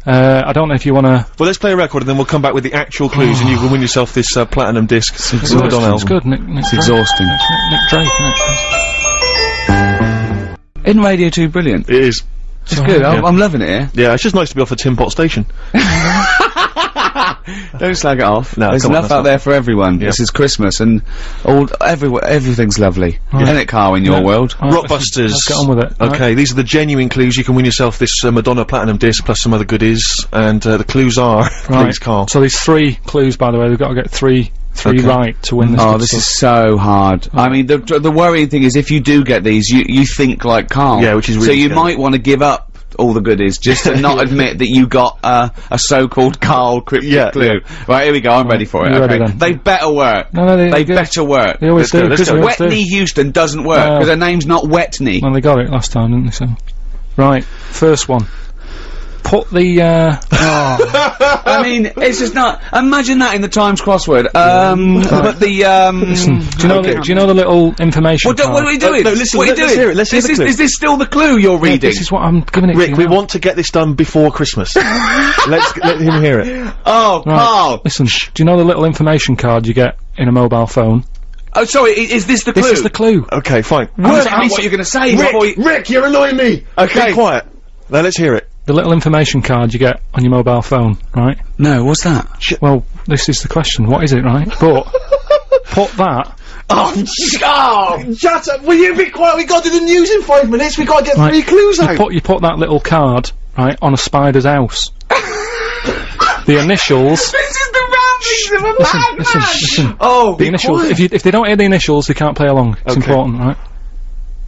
Speaker 4: Uh, I don't know if you want to.
Speaker 1: Well, let's play a record and then we'll come back with the actual clues and you can win yourself this uh, platinum disc. from the Madonna
Speaker 4: It's good. Nick, Nick
Speaker 3: It's
Speaker 4: Drake.
Speaker 3: exhausting.
Speaker 4: Nick, Nick Drake, isn't?
Speaker 3: In Radio 2, brilliant.
Speaker 1: It is.
Speaker 3: It's good. I'm, I'm loving it here.
Speaker 1: Yeah, it's just nice to be off a Tin Pot station.
Speaker 3: Don't slag it off.
Speaker 1: No,
Speaker 3: There's
Speaker 1: come on,
Speaker 3: enough out
Speaker 1: not-
Speaker 3: there for everyone. This is Christmas and all everywhere everything's lovely. Isn't it, Karl, in your world?
Speaker 4: All right, let's-
Speaker 1: Rockbusters.
Speaker 4: Let's get on with it.
Speaker 1: Okay, these are the genuine clues. You can win yourself this uh, Madonna platinum disc plus some other goodies. And uh, the clues are,
Speaker 4: Right.
Speaker 1: please, Karl.
Speaker 4: So these three clues, by the way, we've got to get three three
Speaker 1: Okay.
Speaker 4: right to win this.
Speaker 3: Oh, this
Speaker 4: stuff.
Speaker 3: is so hard. I mean, the the worrying thing is if you do get these, you you think like Karl.
Speaker 1: Yeah, which is really so
Speaker 3: you
Speaker 1: scary.
Speaker 3: might want to give up all the goodies just to not admit that you got uh, a so-called Karl cryptic
Speaker 1: Yeah,
Speaker 3: clue. Right, here we go. I'm ready for it.
Speaker 4: you
Speaker 3: okay, they better work.
Speaker 4: No, no, they-
Speaker 3: they better work.
Speaker 4: They always
Speaker 1: Let's go,
Speaker 4: do.
Speaker 1: let's go.
Speaker 4: always do.
Speaker 3: Houston doesn't work because her name's not Wetney.
Speaker 4: Well, they got it last time, didn't they? So, right, first one. Put the uh,
Speaker 3: I mean, it's just not. Imagine that in the Times crossword. Um, but the um.
Speaker 4: do you know the, do you know the little information?
Speaker 3: What, do- what are we
Speaker 4: card?
Speaker 3: doing?
Speaker 1: no, listen,
Speaker 3: what are you
Speaker 1: let- let's
Speaker 3: doing?
Speaker 1: hear it, let's hear
Speaker 3: is,
Speaker 1: the
Speaker 3: this,
Speaker 1: clue.
Speaker 3: is this still the clue you're
Speaker 4: Yeah,
Speaker 3: reading?
Speaker 4: This is what I'm giving it to
Speaker 1: Rick, we
Speaker 4: now.
Speaker 1: want to get this done before Christmas. Let's let him hear it.
Speaker 3: oh,
Speaker 4: Right,
Speaker 3: Karl.
Speaker 4: Listen, do you know the little information card you get in a mobile phone?
Speaker 3: Oh, sorry. Is this the clue?
Speaker 4: This is the clue.
Speaker 1: Okay, fine.
Speaker 3: Work out what are you're going to say.
Speaker 1: Rick,
Speaker 3: you-
Speaker 1: Rick, you're annoying me.
Speaker 3: Okay.
Speaker 1: Be quiet. Now let's hear it.
Speaker 4: The little information card you get on your mobile phone, right?
Speaker 3: No, what's that?
Speaker 4: Well, this is the question. What is it, right? But put that
Speaker 3: Oh, oh,
Speaker 1: Shut up! Will you be quiet? We got to do the news in five minutes. We got to get
Speaker 4: Right.
Speaker 1: three clues
Speaker 4: you
Speaker 1: out.
Speaker 4: put you put that little card right on a spider's house. the initials.
Speaker 3: this is the ramblings of a
Speaker 4: Listen,
Speaker 3: madman.
Speaker 4: listen, listen.
Speaker 3: Oh,
Speaker 4: The initials. If you if they don't hear the initials, they can't play along. It's
Speaker 1: Okay.
Speaker 4: important, right?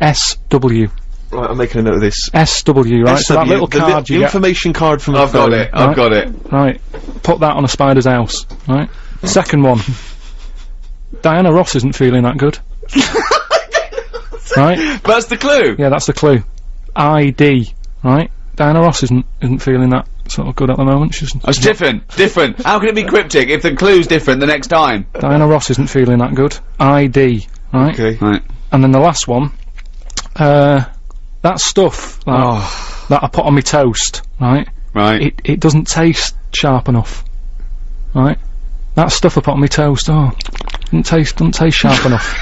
Speaker 4: S W
Speaker 1: Right, I'm making a note of this.
Speaker 4: S W. Right. so that little
Speaker 1: the li-
Speaker 4: card you get.
Speaker 1: information card from the
Speaker 3: I've got
Speaker 1: phone.
Speaker 3: it. I've
Speaker 4: Right.
Speaker 3: got it.
Speaker 4: Right. Put that on a spider's house. Right. Second one. Diana Ross isn't feeling that good. right.
Speaker 3: That's the clue.
Speaker 4: Yeah, that's the clue. ID. Right. Diana Ross isn't isn't feeling that sort of good at the moment. She's
Speaker 3: It's different. Different. How can it be cryptic if the clue's different the next time?
Speaker 4: Diana Ross isn't feeling that good. ID. Right.
Speaker 1: Okay.
Speaker 3: Right.
Speaker 4: And then the last one. Uh, that stuff that,
Speaker 3: Oh,
Speaker 4: that I put on my toast. Right.
Speaker 3: right.
Speaker 4: It it doesn't taste sharp enough. Right. That stuff I put on my toast. Oh, doesn't taste doesn't taste sharp enough.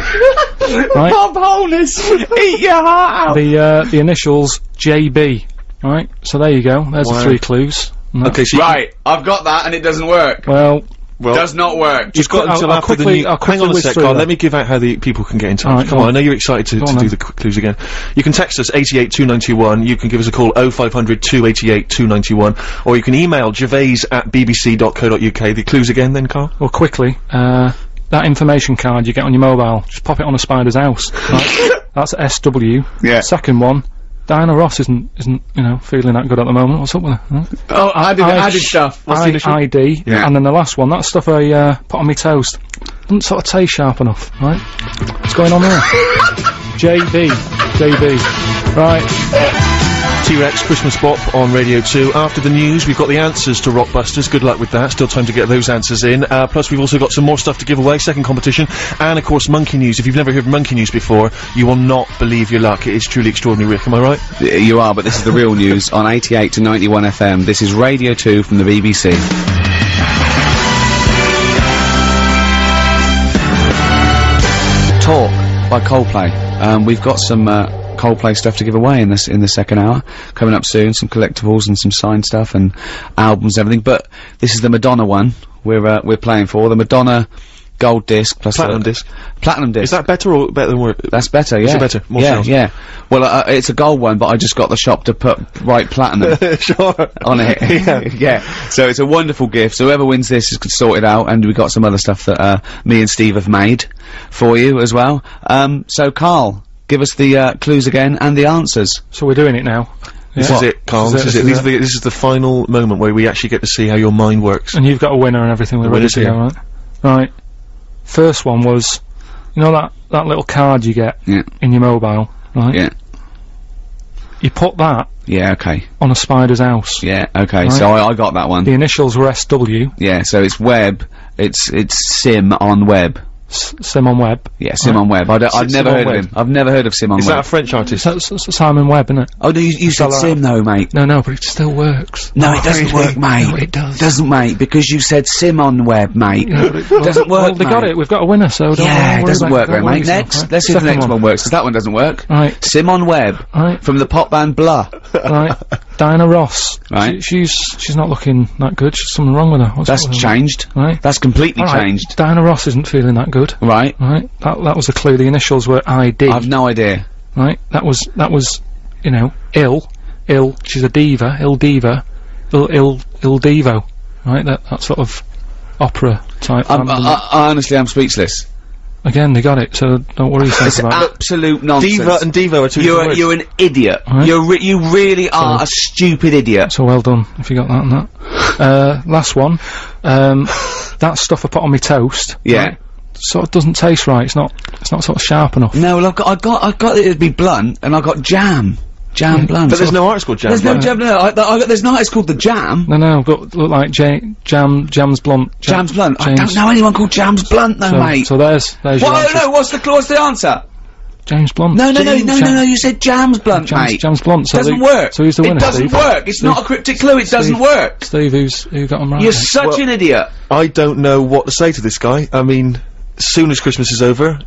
Speaker 4: right.
Speaker 3: Bob Holness, eat your heart out.
Speaker 4: The uh, the initials JB. Right. So there you go. There's
Speaker 1: Wow.
Speaker 4: the three clues.
Speaker 1: Okay, so
Speaker 3: Right, I've got that and it doesn't work.
Speaker 4: Well,
Speaker 1: well,
Speaker 3: Does not work.
Speaker 1: Just got
Speaker 4: I'll-
Speaker 1: until
Speaker 4: I'll
Speaker 1: after the
Speaker 4: quickly-
Speaker 1: new.
Speaker 4: I'll
Speaker 1: Hang on a sec,
Speaker 4: Karl.
Speaker 1: Let me give out how the people can get in touch.
Speaker 4: Alright,
Speaker 1: Come on,
Speaker 4: on.
Speaker 1: I know you're excited to, to do the qu- clues again. You can text us 88 291. You can give us a call 0500 288 291, or you can email gervais at bbc.co.uk. The clues again, then, Karl.
Speaker 4: well, quickly. Uh, that information card you get on your mobile, just pop it on a spider's house. Right? That's SW.
Speaker 3: Yeah.
Speaker 4: Second one. Diana Ross isn't isn't you know feeling that good at the moment. What's up with her? Huh?
Speaker 3: Oh, added,
Speaker 4: I-
Speaker 3: added stuff.
Speaker 1: What's
Speaker 4: I,
Speaker 1: initial?
Speaker 4: ID,
Speaker 3: Yeah.
Speaker 4: and then the last one, that stuff I uh, put on my toast, doesn't sort of taste sharp enough, right? What's going on there? JB, JB, right?
Speaker 1: T-Rex Christmas Bop on Radio 2. After the news, we've got the answers to Rockbusters. Good luck with that. Still time to get those answers in. Uh, plus, we've also got some more stuff to give away. Second competition. And, of course, Monkey News. If you've never heard Monkey News before, you will not believe your luck. It is truly extraordinary, Rick. Am I right?
Speaker 3: You are, but this is the real news on 88 to 91 FM. This is Radio 2 from the BBC. Talk by Coldplay. Um, we've got some uh, Coldplay stuff to give away in this in the second hour coming up soon. Some collectibles and some signed stuff and albums and everything. But this is the Madonna one we're uh, we're playing for the Madonna gold disc plus
Speaker 1: Platinum disc.
Speaker 3: Platinum disc.
Speaker 1: Is that better or better than word?
Speaker 3: That's better, yeah.
Speaker 1: it better? More
Speaker 3: yeah,
Speaker 1: sales?
Speaker 3: yeah. Well, uh, it's a gold one, but I just got the shop to put right platinum
Speaker 1: sure.
Speaker 3: on it.
Speaker 1: Yeah.
Speaker 3: yeah. So it's a wonderful gift. So whoever wins this is sorted out, and we got some other stuff that uh, me and Steve have made for you as well. Um, so Karl, give us the uh, clues again and the answers.
Speaker 4: So we're doing it now.
Speaker 1: This
Speaker 4: Yeah.
Speaker 1: is it, Karl. This, is it. These are the, this is the final moment where we actually get to see how your mind works.
Speaker 4: And you've got a winner and everything. We're ready to go, right? Right. First one was, you know that that little card you get
Speaker 3: Yeah.
Speaker 4: in your mobile, right?
Speaker 3: Yeah.
Speaker 4: You put that
Speaker 3: Yeah. Okay.
Speaker 4: on a spider's house.
Speaker 3: Yeah. Okay.
Speaker 4: Right.
Speaker 3: So I, I got that one.
Speaker 4: The initials were SW,
Speaker 3: Yeah. So it's web. It's it's sim on web.
Speaker 4: S- Simon Webbe.
Speaker 3: Yeah. Simon web. I don't, I've never
Speaker 1: Simon
Speaker 3: heard of him. I've never heard of sim on
Speaker 1: Is
Speaker 3: web.
Speaker 1: that a French artist?
Speaker 4: Simon Webbe, isn't it?
Speaker 3: oh no, you, you said
Speaker 4: Spell that
Speaker 3: sim though, mate.
Speaker 4: No, no, but it still works.
Speaker 3: No, it doesn't work, mate.
Speaker 4: No, it does.
Speaker 3: Doesn't, mate, because you said sim on web, mate. doesn't work,
Speaker 4: Well, they got it. We've got a winner, so don't
Speaker 3: Yeah,
Speaker 4: worry
Speaker 3: it doesn't
Speaker 4: about
Speaker 3: work
Speaker 4: Don't
Speaker 3: mate.
Speaker 4: yourself,
Speaker 3: Next,
Speaker 4: right?
Speaker 3: let's see if the next one. works, because that one doesn't work.
Speaker 4: Right,
Speaker 3: Sim on web,
Speaker 4: right,
Speaker 3: from the pop band Blah.
Speaker 4: right. Diana Ross.
Speaker 3: Right.
Speaker 4: She, she's she's not looking that good. She's something wrong with her. What's
Speaker 3: That's
Speaker 4: up with her?
Speaker 3: changed.
Speaker 4: Right.
Speaker 3: That's completely changed.
Speaker 4: Diana Ross isn't feeling that good.
Speaker 3: Right.
Speaker 4: Right. That that was the clue. The initials were ID.
Speaker 3: I've no idea.
Speaker 4: right. That was that was, you know, ill, ill. She's a diva, ill diva, ill ill ill divo. Right. That that sort of opera type
Speaker 3: I'm, I. I, I honestly, I'm speechless.
Speaker 4: Again, they got it, so don't worry yourself
Speaker 3: It's
Speaker 4: about it.
Speaker 3: absolute nonsense.
Speaker 1: Diva and Devo are two
Speaker 3: you're,
Speaker 1: different words.
Speaker 3: you're an idiot.
Speaker 4: Alright.
Speaker 3: You're re- you really are
Speaker 4: So-
Speaker 3: a stupid idiot.
Speaker 4: So well done if you got that and that. Uh, last one. Um, that stuff I put on my toast.
Speaker 3: Yeah.
Speaker 4: right, Sort of doesn't taste right. It's not. It's not sort of sharp enough.
Speaker 3: No, well, I've got, I got, I got it to be blunt, and I got jam, jam blunt.
Speaker 1: But there's no artist called Jam.
Speaker 3: there's no jam. No, I, I got, there's no. It's called the jam.
Speaker 4: No, no, but look like J- jam, jam's blunt. Jam-
Speaker 3: Jam's blunt. I don't know anyone called Jam's blunt, though,
Speaker 4: So,
Speaker 3: mate.
Speaker 4: so there's, there's your
Speaker 3: what?
Speaker 4: answer.
Speaker 3: No, no. What's the what's the answer?
Speaker 4: James Blunt.
Speaker 3: No, no, no,
Speaker 4: James-
Speaker 3: no, no,
Speaker 4: Jam-
Speaker 3: no. You said Jam's blunt,
Speaker 4: James,
Speaker 3: mate.
Speaker 4: James Blunt. So
Speaker 3: doesn't
Speaker 4: the-
Speaker 3: work.
Speaker 4: So who's the winner,
Speaker 3: It doesn't
Speaker 4: Steve?
Speaker 3: work. It's not a cryptic clue. It doesn't work.
Speaker 4: Steve, who's who got him right?
Speaker 3: You're such
Speaker 1: Well-
Speaker 3: an idiot.
Speaker 1: I don't know what to say to this guy. I mean, as soon as Christmas is over,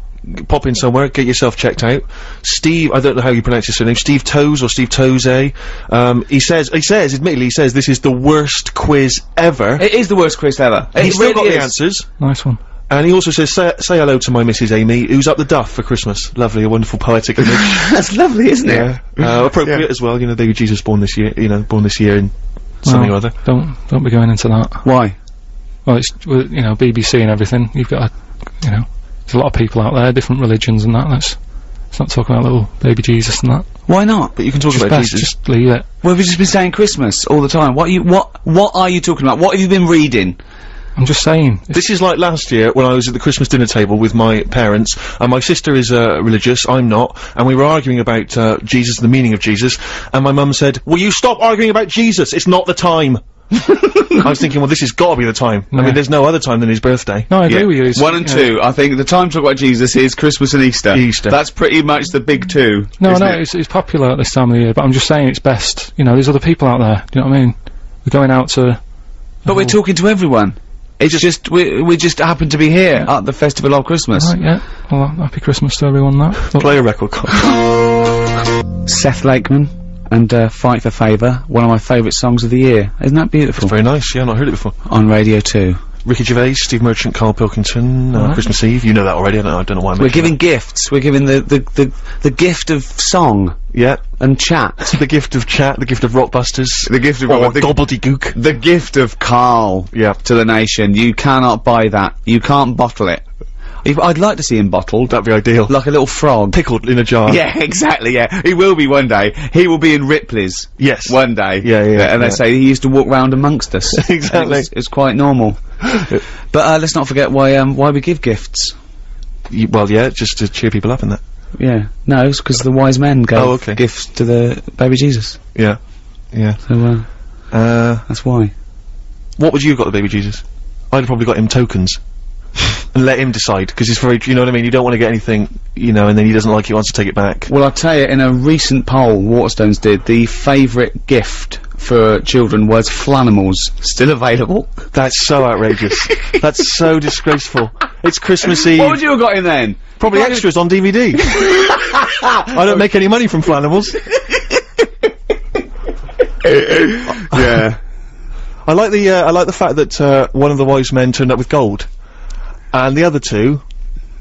Speaker 1: pop in somewhere, get yourself checked out. Steve, I don't know how you pronounce his surname, Steve Toes or Steve Toes, um, he says, he says, admittedly, he says this is the worst quiz ever.
Speaker 3: It is the worst quiz ever. It
Speaker 1: He's still
Speaker 3: really
Speaker 1: got the answers.
Speaker 4: Nice one.
Speaker 1: And he also says, say, say hello to my Mrs. Amy, who's up the duff for Christmas. Lovely, a wonderful poetic image.
Speaker 3: That's lovely, isn't
Speaker 1: yeah.
Speaker 3: it?
Speaker 1: Uh, appropriate as well, you know, baby Jesus born this year, you know, born this year in something
Speaker 4: Well,
Speaker 1: or other.
Speaker 4: Don't don't be going into that.
Speaker 3: Why?
Speaker 4: Well, it's you know BBC and everything. You've got, a, you know, there's a lot of people out there, different religions and that. Let's let's not talk about little baby Jesus and that.
Speaker 3: Why not?
Speaker 1: But you can talk
Speaker 4: Just
Speaker 1: about
Speaker 4: best,
Speaker 1: Jesus.
Speaker 4: just leave it.
Speaker 3: Well, we've just been saying Christmas all the time. What are you? What? What are you talking about? What have you been reading?
Speaker 4: I'm just saying.
Speaker 1: This is like last year when I was at the Christmas dinner table with my parents, and my sister is uh, religious, I'm not, and we were arguing about uh, Jesus and the meaning of Jesus, and my mum said, "Will you stop arguing about Jesus? It's not the time." I was thinking, well, this has got to be the time. I mean, there's no other time than his birthday.
Speaker 4: no, I agree with you. It's,
Speaker 3: One and
Speaker 4: you know,
Speaker 3: two. I think the time to talk about Jesus is Christmas and Easter.
Speaker 1: Easter.
Speaker 3: That's pretty much the big two.
Speaker 4: No,
Speaker 3: isn't
Speaker 4: no,
Speaker 3: it?
Speaker 4: it's, it's popular at this time of the year, but I'm just saying it's best. You know, there's other people out there. Do you know what I mean? We're going out to.
Speaker 3: But we're oh. talking to everyone. It's just we we just happen to be here at the festival of Christmas.
Speaker 4: Right, yeah. Well, happy Christmas to everyone. That.
Speaker 1: Play a record.
Speaker 3: Seth Lakeman and uh, "Fight for Favour, one of my favourite songs of the year. Isn't that beautiful?
Speaker 1: Very nice. Yeah, I've not heard it before.
Speaker 3: On Radio Two.
Speaker 1: Ricky Gervais, Steve Merchant, Carl Pilkington, uh,
Speaker 4: Alright.
Speaker 1: Christmas Eve. You know that already. I don't know. I don't know why. I'm
Speaker 3: We're giving gifts. We're giving the, the, the, the gift of song.
Speaker 1: Yeah,
Speaker 3: and chat.
Speaker 1: the gift of chat, the gift of rockbusters,
Speaker 3: The gift of
Speaker 1: or
Speaker 3: the,
Speaker 1: gobbledygook.
Speaker 3: the gift of Carl
Speaker 1: Yeah.
Speaker 3: to the nation. You cannot buy that. You can't bottle it. If, I'd like to see him bottled,
Speaker 1: That'd be ideal.
Speaker 3: like a little frog.
Speaker 1: Pickled in a jar.
Speaker 3: Yeah, exactly. Yeah, he will be one day. He will be in Ripley's
Speaker 1: Yes.
Speaker 3: one day.
Speaker 1: Yeah, yeah,
Speaker 3: And they
Speaker 1: yeah.
Speaker 3: say he used to walk round amongst us.
Speaker 1: Exactly.
Speaker 3: It's, it's quite normal. but uh, let's not forget why um, why we give gifts.
Speaker 1: Y- well, yeah, just to cheer people up in that.
Speaker 3: Yeah, no, it's because the wise men gave
Speaker 1: Oh, okay.
Speaker 3: gifts to the baby Jesus.
Speaker 1: Yeah. Yeah.
Speaker 3: So uh,
Speaker 1: Uh,
Speaker 3: that's why.
Speaker 1: what would you have got the baby Jesus? I'd have probably got him tokens. and let him decide, because he's very, you know what I mean? You don't want to get anything, you know, and then he doesn't like it, wants to take it back.
Speaker 3: Well, I'll tell you, in a recent poll Waterstones did, the favourite gift for children was Flanimals. Still available.
Speaker 1: That's so outrageous. That's so disgraceful. It's Christmas Eve.
Speaker 3: What would you have got in then?
Speaker 1: Probably
Speaker 3: You
Speaker 1: extras on DVD. I don't make any money from Flanimals.
Speaker 3: yeah.
Speaker 1: I like the uh, I like the fact that uh, one of the wise men turned up with gold, and the other two,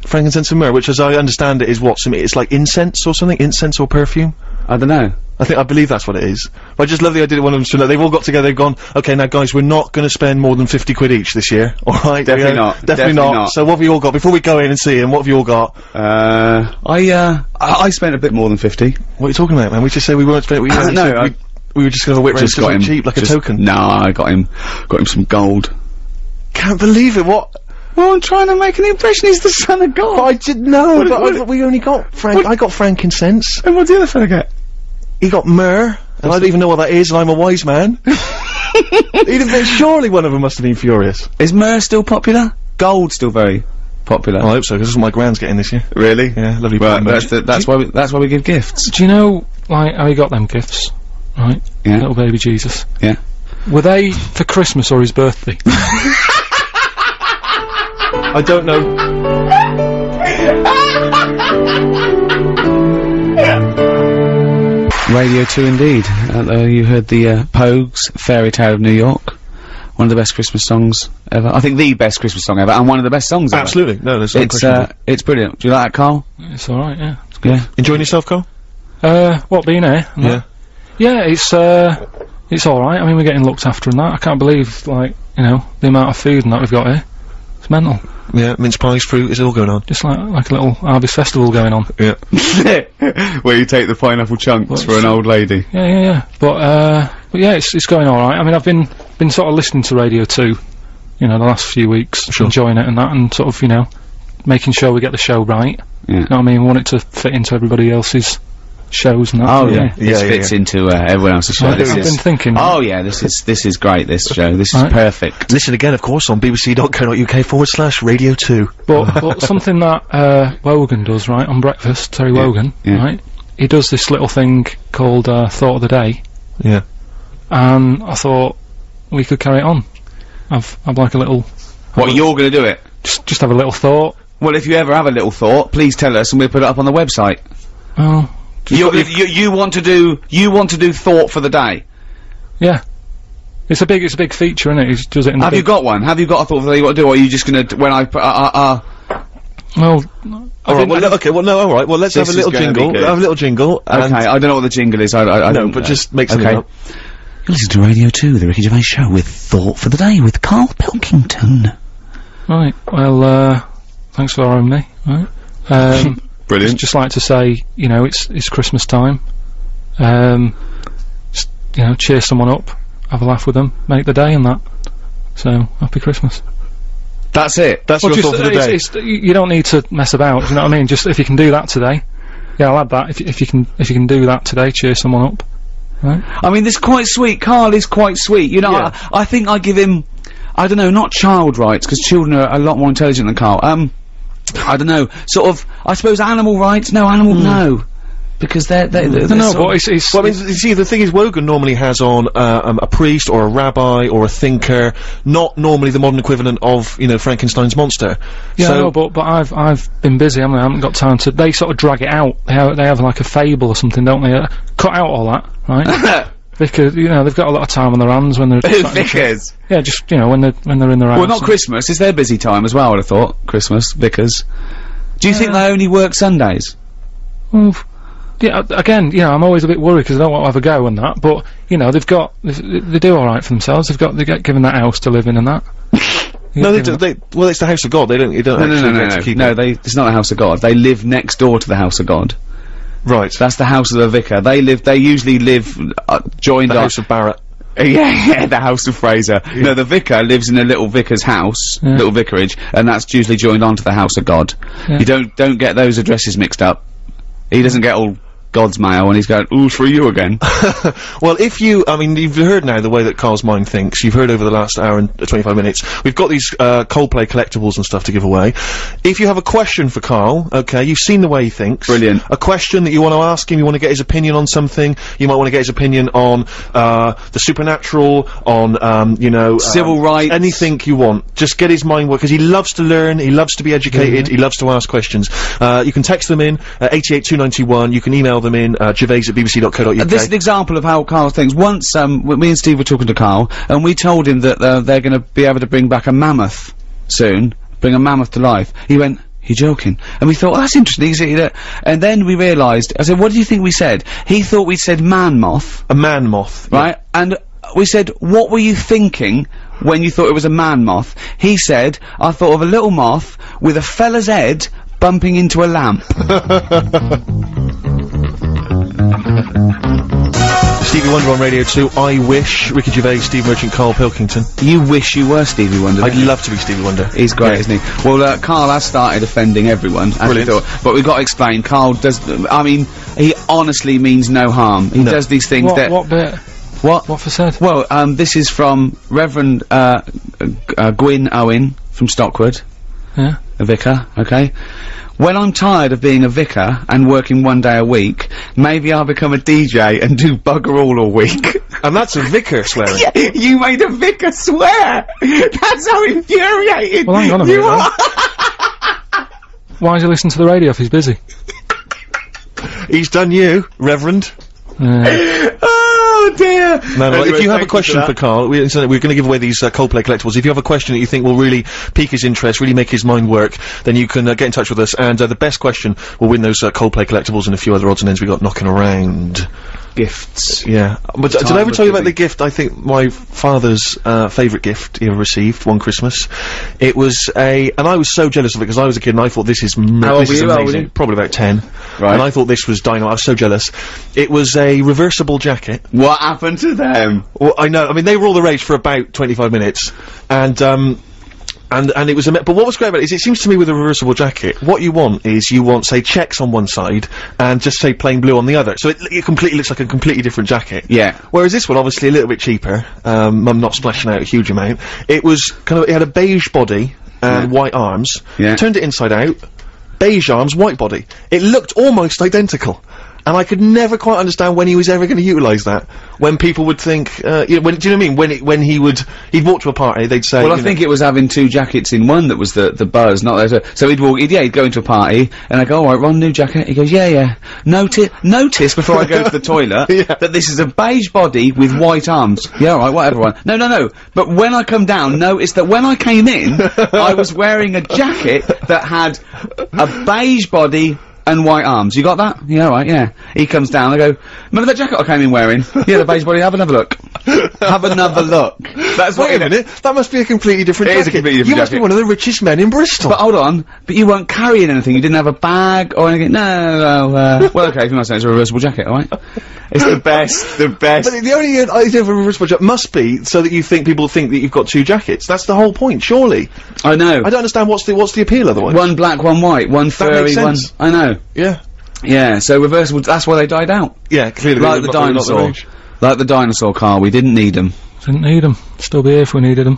Speaker 1: frankincense and myrrh, which, as I understand it, is what some it's like incense or something, incense or perfume.
Speaker 3: I don't know.
Speaker 1: I think I believe that's what it is. But I just love the idea that one of them up. They've all got together. They've gone, okay, now guys, we're not going to spend more than fifty quid each this year. All right,
Speaker 3: Definitely not.
Speaker 1: Definitely,
Speaker 3: Definitely
Speaker 1: not.
Speaker 3: not.
Speaker 1: So what have you all got before we go in and see him? What have you all got?
Speaker 3: Uh, I, uh, I, I spent a bit more than 50.
Speaker 1: What are you talking about, man? We just say we weren't spending. We, we
Speaker 3: no,
Speaker 1: we, we were just going to whip
Speaker 3: Just got him
Speaker 1: cheap, like
Speaker 3: just-
Speaker 1: a token.
Speaker 3: No, I got him, got him some gold.
Speaker 1: Can't believe it. What?
Speaker 3: Well, I'm trying to make an impression. He's the son of God.
Speaker 1: But I didn't know.
Speaker 3: What-
Speaker 1: but,
Speaker 3: what-
Speaker 1: I, we only got frank. I got frankincense.
Speaker 3: and what did the other fella get?
Speaker 1: He got myrrh, and I don't even know what that is, and I'm a wise man. He'd have been, surely one of them must have been furious.
Speaker 3: Is myrrh still popular? Gold still very popular.
Speaker 1: Oh, I hope so, because this is what my grand's getting this year.
Speaker 3: really?
Speaker 1: Yeah, lovely.
Speaker 3: Well, that's the, that's why we, that's why we give gifts.
Speaker 4: Do you know, like, how he got them gifts? Right?
Speaker 3: Yeah.
Speaker 4: Little baby Jesus.
Speaker 3: Yeah.
Speaker 4: Were they for Christmas or his birthday?
Speaker 1: I don't know.
Speaker 3: Radio 2 indeed. Uh, uh, you heard the uh, Pogues Fairy Tale of New York. One of the best Christmas songs ever. I think the best Christmas song ever, and one of the best songs ever.
Speaker 1: Absolutely, no, there's no
Speaker 3: It's uh, it's brilliant. Do you like that, Carl?
Speaker 4: it's alright, yeah.
Speaker 3: Yeah.
Speaker 1: Enjoying yourself, Carl?
Speaker 4: Uh, what, being here? and
Speaker 1: Yeah.
Speaker 4: that? Yeah, it's, uh, it's alright. I mean, we're getting looked after and that. I can't believe, like, you know, the amount of food and that we've got here. It's It's mental.
Speaker 1: Yeah, mince pies, fruit, it's all going on.
Speaker 4: Just like like a little harvest festival going on.
Speaker 1: Yeah.
Speaker 3: Where you take the pineapple chunks
Speaker 4: What's-
Speaker 3: for an old lady.
Speaker 4: Yeah, yeah, yeah. But uh, but yeah, it's it's going all right. I mean, I've been been sort of listening to Radio Two, you know, the last few weeks,
Speaker 1: Sure.
Speaker 4: enjoying it and that, and sort of you know, making sure we get the show right.
Speaker 3: Yeah.
Speaker 4: You know what I mean? We want it to fit into everybody else's shows and that.
Speaker 3: Oh
Speaker 4: you
Speaker 3: yeah,
Speaker 4: know.
Speaker 3: this
Speaker 1: Yeah, yeah,
Speaker 3: fits into uh, everyone else's show.
Speaker 4: I've,
Speaker 3: This
Speaker 4: I've
Speaker 3: is-
Speaker 4: been thinking.
Speaker 3: Oh yeah, this is this is great. This show, this is perfect.
Speaker 1: Listen again, of course, on bbc.co.uk forward slash radio 2.
Speaker 4: But, but something that uh, Wogan does, right, on breakfast, Terry Wogan,
Speaker 3: yeah.
Speaker 4: right? He does this little thing called uh, Thought of the Day,
Speaker 1: Yeah.
Speaker 4: and I thought we could carry it on. I've, I've like a little,
Speaker 3: What you're going to do it?
Speaker 4: just, just have a little thought.
Speaker 3: Well, if you ever have a little thought, please tell us, and we'll put it up on the website.
Speaker 4: Oh,
Speaker 3: You, you, you want to do you want to do thought for the day?
Speaker 4: yeah. It's a big, it's a big feature, isn't it? He does it in
Speaker 3: Have
Speaker 4: big,
Speaker 3: you got one? Have you got a thought for the day you want to do, or are you just going to when I put uh, uh, uh,
Speaker 4: Well, I
Speaker 1: Alright, well,
Speaker 4: I
Speaker 1: le- okay, well, no, alright, well, let's have a little
Speaker 3: is gonna be
Speaker 1: jingle. Have a little jingle.
Speaker 3: Okay, I don't know what the jingle is. I, I, I
Speaker 1: No, but
Speaker 3: know.
Speaker 1: just make something
Speaker 3: Okay.
Speaker 1: up.
Speaker 3: You listen to Radio 2, the Ricky Gervais Show, with Thought for the Day with Carl Pilkington.
Speaker 4: Right. Well, uh, thanks for having me. Right. Um,
Speaker 3: Brilliant.
Speaker 4: just like to say, you know, it's it's Christmas time. Um, just, you know, cheer someone up, have a laugh with them, make the day, and that. So happy Christmas.
Speaker 3: That's it.
Speaker 1: That's
Speaker 4: Well,
Speaker 1: your
Speaker 4: just,
Speaker 1: thought for the day.
Speaker 4: it's, you you don't need to mess about. You know what I mean? Just if you can do that today, yeah, I'll add that. If if you can if you can do that today, cheer someone up. Right.
Speaker 3: I mean, this is quite sweet. Carl is quite sweet. You know,
Speaker 1: Yeah.
Speaker 3: I, I think I give him, I don't know, not child rights, because children are a lot more intelligent than Carl. Um, I don't know, sort of, I suppose animal rights? No, animal, no. Because they're, they're, they're
Speaker 4: No, no, but it's, it's,
Speaker 1: Well, I mean, you see, the thing is, Wogan normally has on uh, um, a priest or a rabbi or a thinker, not normally the modern equivalent of, you know, Frankenstein's monster.
Speaker 4: Yeah,
Speaker 1: so,
Speaker 4: no, but but I've I've been busy. haven't I? I haven't got time to. They sort of drag it out. They have, they have like a fable or something, don't they? Uh, cut out all that, right? because you know they've got a lot of time on their hands when they're starting to-
Speaker 3: vicars.
Speaker 4: yeah, just you know when they're when they're in their house.
Speaker 3: Well, not Christmas. It's their busy time as well, I'd have thought. Christmas, vicars. Do you think
Speaker 4: Uh,
Speaker 3: they only work Sundays?
Speaker 4: Well, yeah, again, you know, I'm always a bit worried because I don't want to have a go on that. But you know, they've got they, they do all right for themselves. They've got they get given that house to live in and that.
Speaker 1: no, they, do, they, well, it's the house of God. They don't, you don't
Speaker 3: No, no,
Speaker 1: actually
Speaker 3: no, no,
Speaker 1: to
Speaker 3: no.
Speaker 1: keep
Speaker 3: No,
Speaker 1: it.
Speaker 3: they, it's not the house of God. They live next door to the house of God.
Speaker 1: Right.
Speaker 3: That's the house of the vicar. They live, they usually live, uh, joined
Speaker 1: the
Speaker 3: up.
Speaker 1: house of Barrett.
Speaker 3: Yeah, yeah, the house of Fraser. No, the vicar lives in a little vicar's house,
Speaker 4: Yeah.
Speaker 3: little vicarage, and that's usually joined onto the house of God.
Speaker 4: Yeah.
Speaker 3: You don't don't get those addresses mixed up. He doesn't get all God's mail and he's going, ooh, for you again.
Speaker 1: Well, if you, I mean, you've heard now the way that Carl's mind thinks. You've heard over the last hour and uh, 25 minutes. We've got these uh, Coldplay collectibles and stuff to give away. If you have a question for Carl, okay, you've seen the way he thinks.
Speaker 3: Brilliant.
Speaker 1: A question that you want to ask him, you want to get his opinion on something. You might want to get his opinion on uh, the supernatural, on um, you know,
Speaker 3: Civil
Speaker 1: um,
Speaker 3: rights.
Speaker 1: anything you want. Just get his mind work because he loves to learn. He loves to be educated. He loves to ask questions. Uh, you can text them in uh, 88291. You can email them in uh, gervais at bbc.co.uk.
Speaker 3: This is an example of how Carl thinks. Once, um, me and Steve were talking to Carl, and we told him that uh, they're going to be able to bring back a mammoth soon, bring a mammoth to life. He went, "You're joking," and we thought, oh, "That's interesting." He said that- And then we realised. I said, "What do you think we said?" He thought we said man moth,
Speaker 1: a man moth.
Speaker 3: right? And we said, "What were you thinking?" When you thought it was a man moth, he said, "I thought of a little moth with a fella's head bumping into a lamp."
Speaker 1: Stevie Wonder on Radio 2, I Wish, Ricky Gervais, Steve Merchant, Carl Pilkington.
Speaker 3: you wish you were Stevie Wonder.
Speaker 1: I'd
Speaker 3: you?
Speaker 1: love to be Stevie Wonder.
Speaker 3: He's great,
Speaker 1: Yeah.
Speaker 3: isn't he? Well, uh, Carl has started offending everyone, as
Speaker 1: Brilliant.
Speaker 3: thought. But we've got to explain. Carl does. I mean, he honestly means no harm. He
Speaker 1: No.
Speaker 3: does these things
Speaker 4: What
Speaker 3: that.
Speaker 4: what bit?
Speaker 3: What?
Speaker 4: What for said?
Speaker 3: Well, um, this is from Reverend uh, g- uh, Gwyn Owen from Stockwood,
Speaker 4: Yeah.
Speaker 3: a vicar. Okay. When I'm tired of being a vicar and working one day a week, maybe I'll become a DJ and do bugger all all week.
Speaker 1: And that's a vicar swearing.
Speaker 3: Yeah, you made a vicar swear. That's how infuriated
Speaker 4: Well, hang on a
Speaker 3: you
Speaker 4: minute.
Speaker 3: are.
Speaker 4: Why does he listen to the radio if he's busy?
Speaker 1: He's done you, Reverend.
Speaker 4: Yeah.
Speaker 3: Uh, Oh dear.
Speaker 1: No, no,
Speaker 3: Anyway,
Speaker 1: if you have a question
Speaker 3: for.
Speaker 1: Carl, we, we're going to give away these uh, Coldplay collectibles. If you have a question that you think will really pique his interest, really make his mind work, then you can uh, get in touch with us, and uh, the best question will win those uh, Coldplay collectibles and a few other odds and ends we got knocking around.
Speaker 3: Gifts.
Speaker 1: Yeah, but did I ever tell you about the gift? I think my father's uh, favourite gift he ever received one Christmas. It was a, and I was so jealous of it because I was a kid and I thought this is
Speaker 3: How
Speaker 1: this is
Speaker 3: you?
Speaker 1: Amazing. Probably about ten.
Speaker 3: Right.
Speaker 1: And I thought this was dynamite. I was so jealous. It was a reversible jacket.
Speaker 3: What happened to them?
Speaker 1: Well, I know. I mean, they were all the rage for about twenty-five minutes, and um. And and it was a but what was great about it is it seems to me with a reversible jacket what you want is you want say checks on one side and just say plain blue on the other so it, it completely looks like a completely different jacket
Speaker 3: Yeah.
Speaker 1: Whereas this one, obviously a little bit cheaper, um, I'm not splashing out a huge amount. It was kind of, it had a beige body and white arms.
Speaker 3: Yeah.
Speaker 1: Turned it inside out, beige arms, white body. It looked almost identical. And I could never quite understand when he was ever going to utilise that. When people would think, uh, you know, when, do you know what I mean? When it, when he would, he'd walk to a party, they'd say,
Speaker 3: Well, I
Speaker 1: know-
Speaker 3: think it was having two jackets in one that was the the buzz, not that. So he'd walk, he'd, yeah, he'd go into a party, and I go, all right, Ron, new jacket. He goes, yeah, yeah. Notice, notice before I go to the toilet
Speaker 1: Yeah.
Speaker 3: that this is a beige body with white arms. Yeah, all right, whatever. Ron. No, no, no. But when I come down, notice that when I came in, I was wearing a jacket that had a beige body. And white arms. You got that? Yeah, right, yeah. He comes down, I go, remember that jacket I came in wearing? yeah, the beige body, have another look. have another look. That's what
Speaker 1: Wait a minute, that must be a completely different jacket.
Speaker 3: It is a completely different
Speaker 1: you must be one of the richest men in Bristol.
Speaker 3: But hold on, but you weren't carrying anything. You didn't have a bag or anything. No, no. Uh, well, okay, if you must say it's a reversible jacket, all right. It's the best, the best.
Speaker 1: But the only idea of a reversible jacket must be so that you think people think that you've got two jackets. That's the whole point, surely.
Speaker 3: I know.
Speaker 1: I don't understand what's the what's the appeal otherwise.
Speaker 3: One black, one white, one furry, one. I know.
Speaker 1: Yeah,
Speaker 3: Yeah. So reversible. That's why they died out.
Speaker 1: yeah, clearly
Speaker 3: Like the
Speaker 1: not- not
Speaker 3: dinosaur.
Speaker 1: range.
Speaker 3: Like the dinosaur car. We didn't need them.
Speaker 4: Didn't need them. Still be here if we needed them.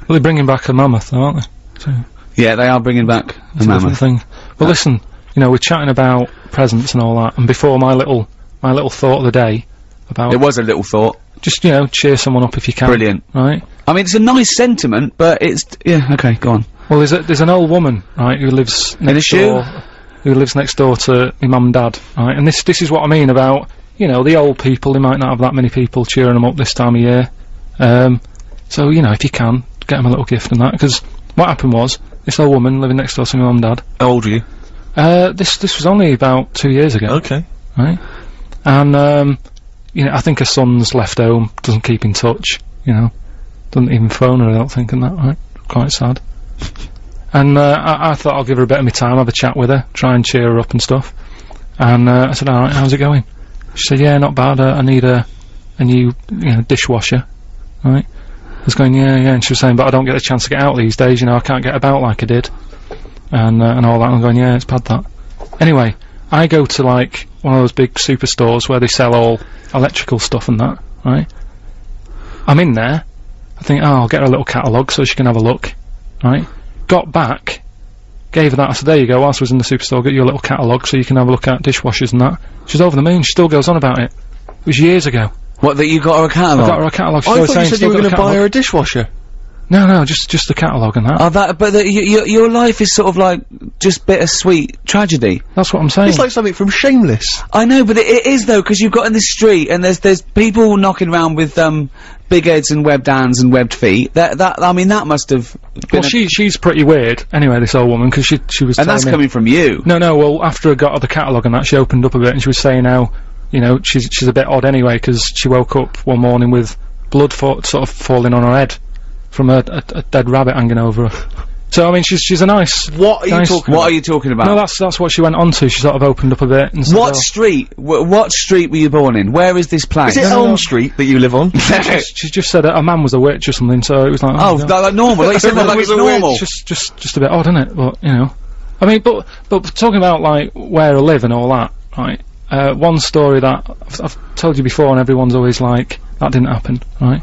Speaker 4: Well, they're bringing back a mammoth, aren't they? So,
Speaker 3: Yeah, they are bringing back a
Speaker 4: it's a different
Speaker 3: mammoth.
Speaker 4: thing. But uh, listen, you know, we're chatting about presents and all that, and before my little, my little thought of the day about
Speaker 3: It was a little thought.
Speaker 4: just, you know, cheer someone up if you can.
Speaker 3: Brilliant.
Speaker 4: Right?
Speaker 3: I mean, it's a nice sentiment, but it's yeah. Okay, go on.
Speaker 4: Well, there's a, there's an old woman, right, who lives in
Speaker 3: a
Speaker 4: next
Speaker 3: shoe?
Speaker 4: door, who lives next door to my mum and dad, right, and this, this is what I mean about, you know, the old people, they might not have that many people cheering them up this time of year, um, so, you know, if you can, get them a little gift and that, because what happened was, this old woman living next door to my mum and dad,
Speaker 1: How old are you?
Speaker 4: uh, this, this was only about two years ago,
Speaker 1: Okay.
Speaker 4: right, and, um, you know, I think her son's left home, doesn't keep in touch, you know, doesn't even phone her, I don't think, and that, right, quite sad. And uh, I, I thought I'll give her a bit of my time, have a chat with her, try and cheer her up and stuff. And uh, I said, "All right, how's it going?" She said, "Yeah, not bad. Uh, I need a a new you know dishwasher." Right? I was going, "Yeah, yeah." And she was saying, "But I don't get a chance to get out these days. You know, I can't get about like I did." And uh, and all that. And I'm going, "Yeah, it's bad that." Anyway, I go to like one of those big superstores where they sell all electrical stuff and that. Right? I'm in there. I think, oh, I'll get her a little catalogue so she can have a look. Right? Got back, gave her that. I said, there you go, whilst I was in the superstore, get your little catalogue so you can have a look at dishwashers and that. She's over the moon, she still goes on about it. It was years ago.
Speaker 3: What that you got her a catalogue?
Speaker 4: I got her a catalogue. She
Speaker 1: I thought
Speaker 4: saying
Speaker 1: you said you were going to buy her a dishwasher.
Speaker 4: No, no, just just the catalogue and that.
Speaker 3: Oh, that, but the, y- y- your life is sort of like just bittersweet tragedy.
Speaker 4: That's what I'm saying.
Speaker 1: It's like something from Shameless.
Speaker 3: I know, but it, it is though, because you've got in the street and there's there's people knocking around with um big heads and webbed hands and webbed feet. That that I mean that must have been.
Speaker 4: well, she she's pretty weird. Anyway, this old woman because she she was
Speaker 3: and that's
Speaker 4: me-
Speaker 3: coming from you.
Speaker 4: No, no. Well, after I got her the catalogue and that, she opened up a bit and she was saying how, you know, she's she's a bit odd anyway because she woke up one morning with blood sort of falling on her head from a, a, a dead rabbit hanging over her. So I mean, she's she's a nice.
Speaker 1: What are you
Speaker 4: Nice.
Speaker 1: talking
Speaker 3: What
Speaker 1: about?
Speaker 3: are you talking about?
Speaker 4: No, that's that's what she went on to. She sort of opened up a bit and said,
Speaker 3: what
Speaker 4: oh,
Speaker 3: street? Wh- what street were you born in? Where is this place?
Speaker 1: Is it
Speaker 4: no,
Speaker 1: Elm
Speaker 4: no.
Speaker 1: Street that you live on?
Speaker 4: she's, she's just said a, a man was a witch or something. So it was like,
Speaker 3: oh,
Speaker 4: no.
Speaker 3: like, like normal. Like you said, like it's normal.
Speaker 4: It's just just just a bit odd, isn't it? But you know, I mean, but but talking about like where I live and all that, right? Uh, one story that I've, I've told you before, and everyone's always like, that didn't happen, right?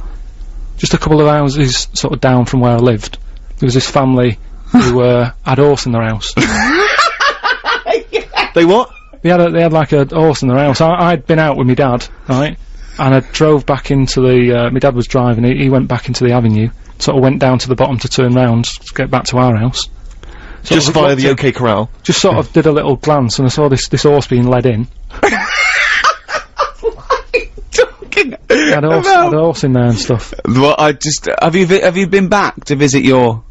Speaker 4: Just a couple of houses sort of down from where I lived, there was this family who uh, had a horse in their house.
Speaker 1: they what?
Speaker 4: they had a, they had like a horse in their house. I, I'd been out with my dad, right? And I drove back into the. Uh, my dad was driving. He, he went back into the avenue. Sort of went down to the bottom to turn round to get back to our house. Sort
Speaker 1: Just
Speaker 4: of
Speaker 1: via the
Speaker 4: in-
Speaker 1: OK Corral.
Speaker 4: Just sort of did a little glance, and I saw this this horse being led in. Had a horse, had a horse in there and stuff.
Speaker 3: Well, I just have you have you been back to visit your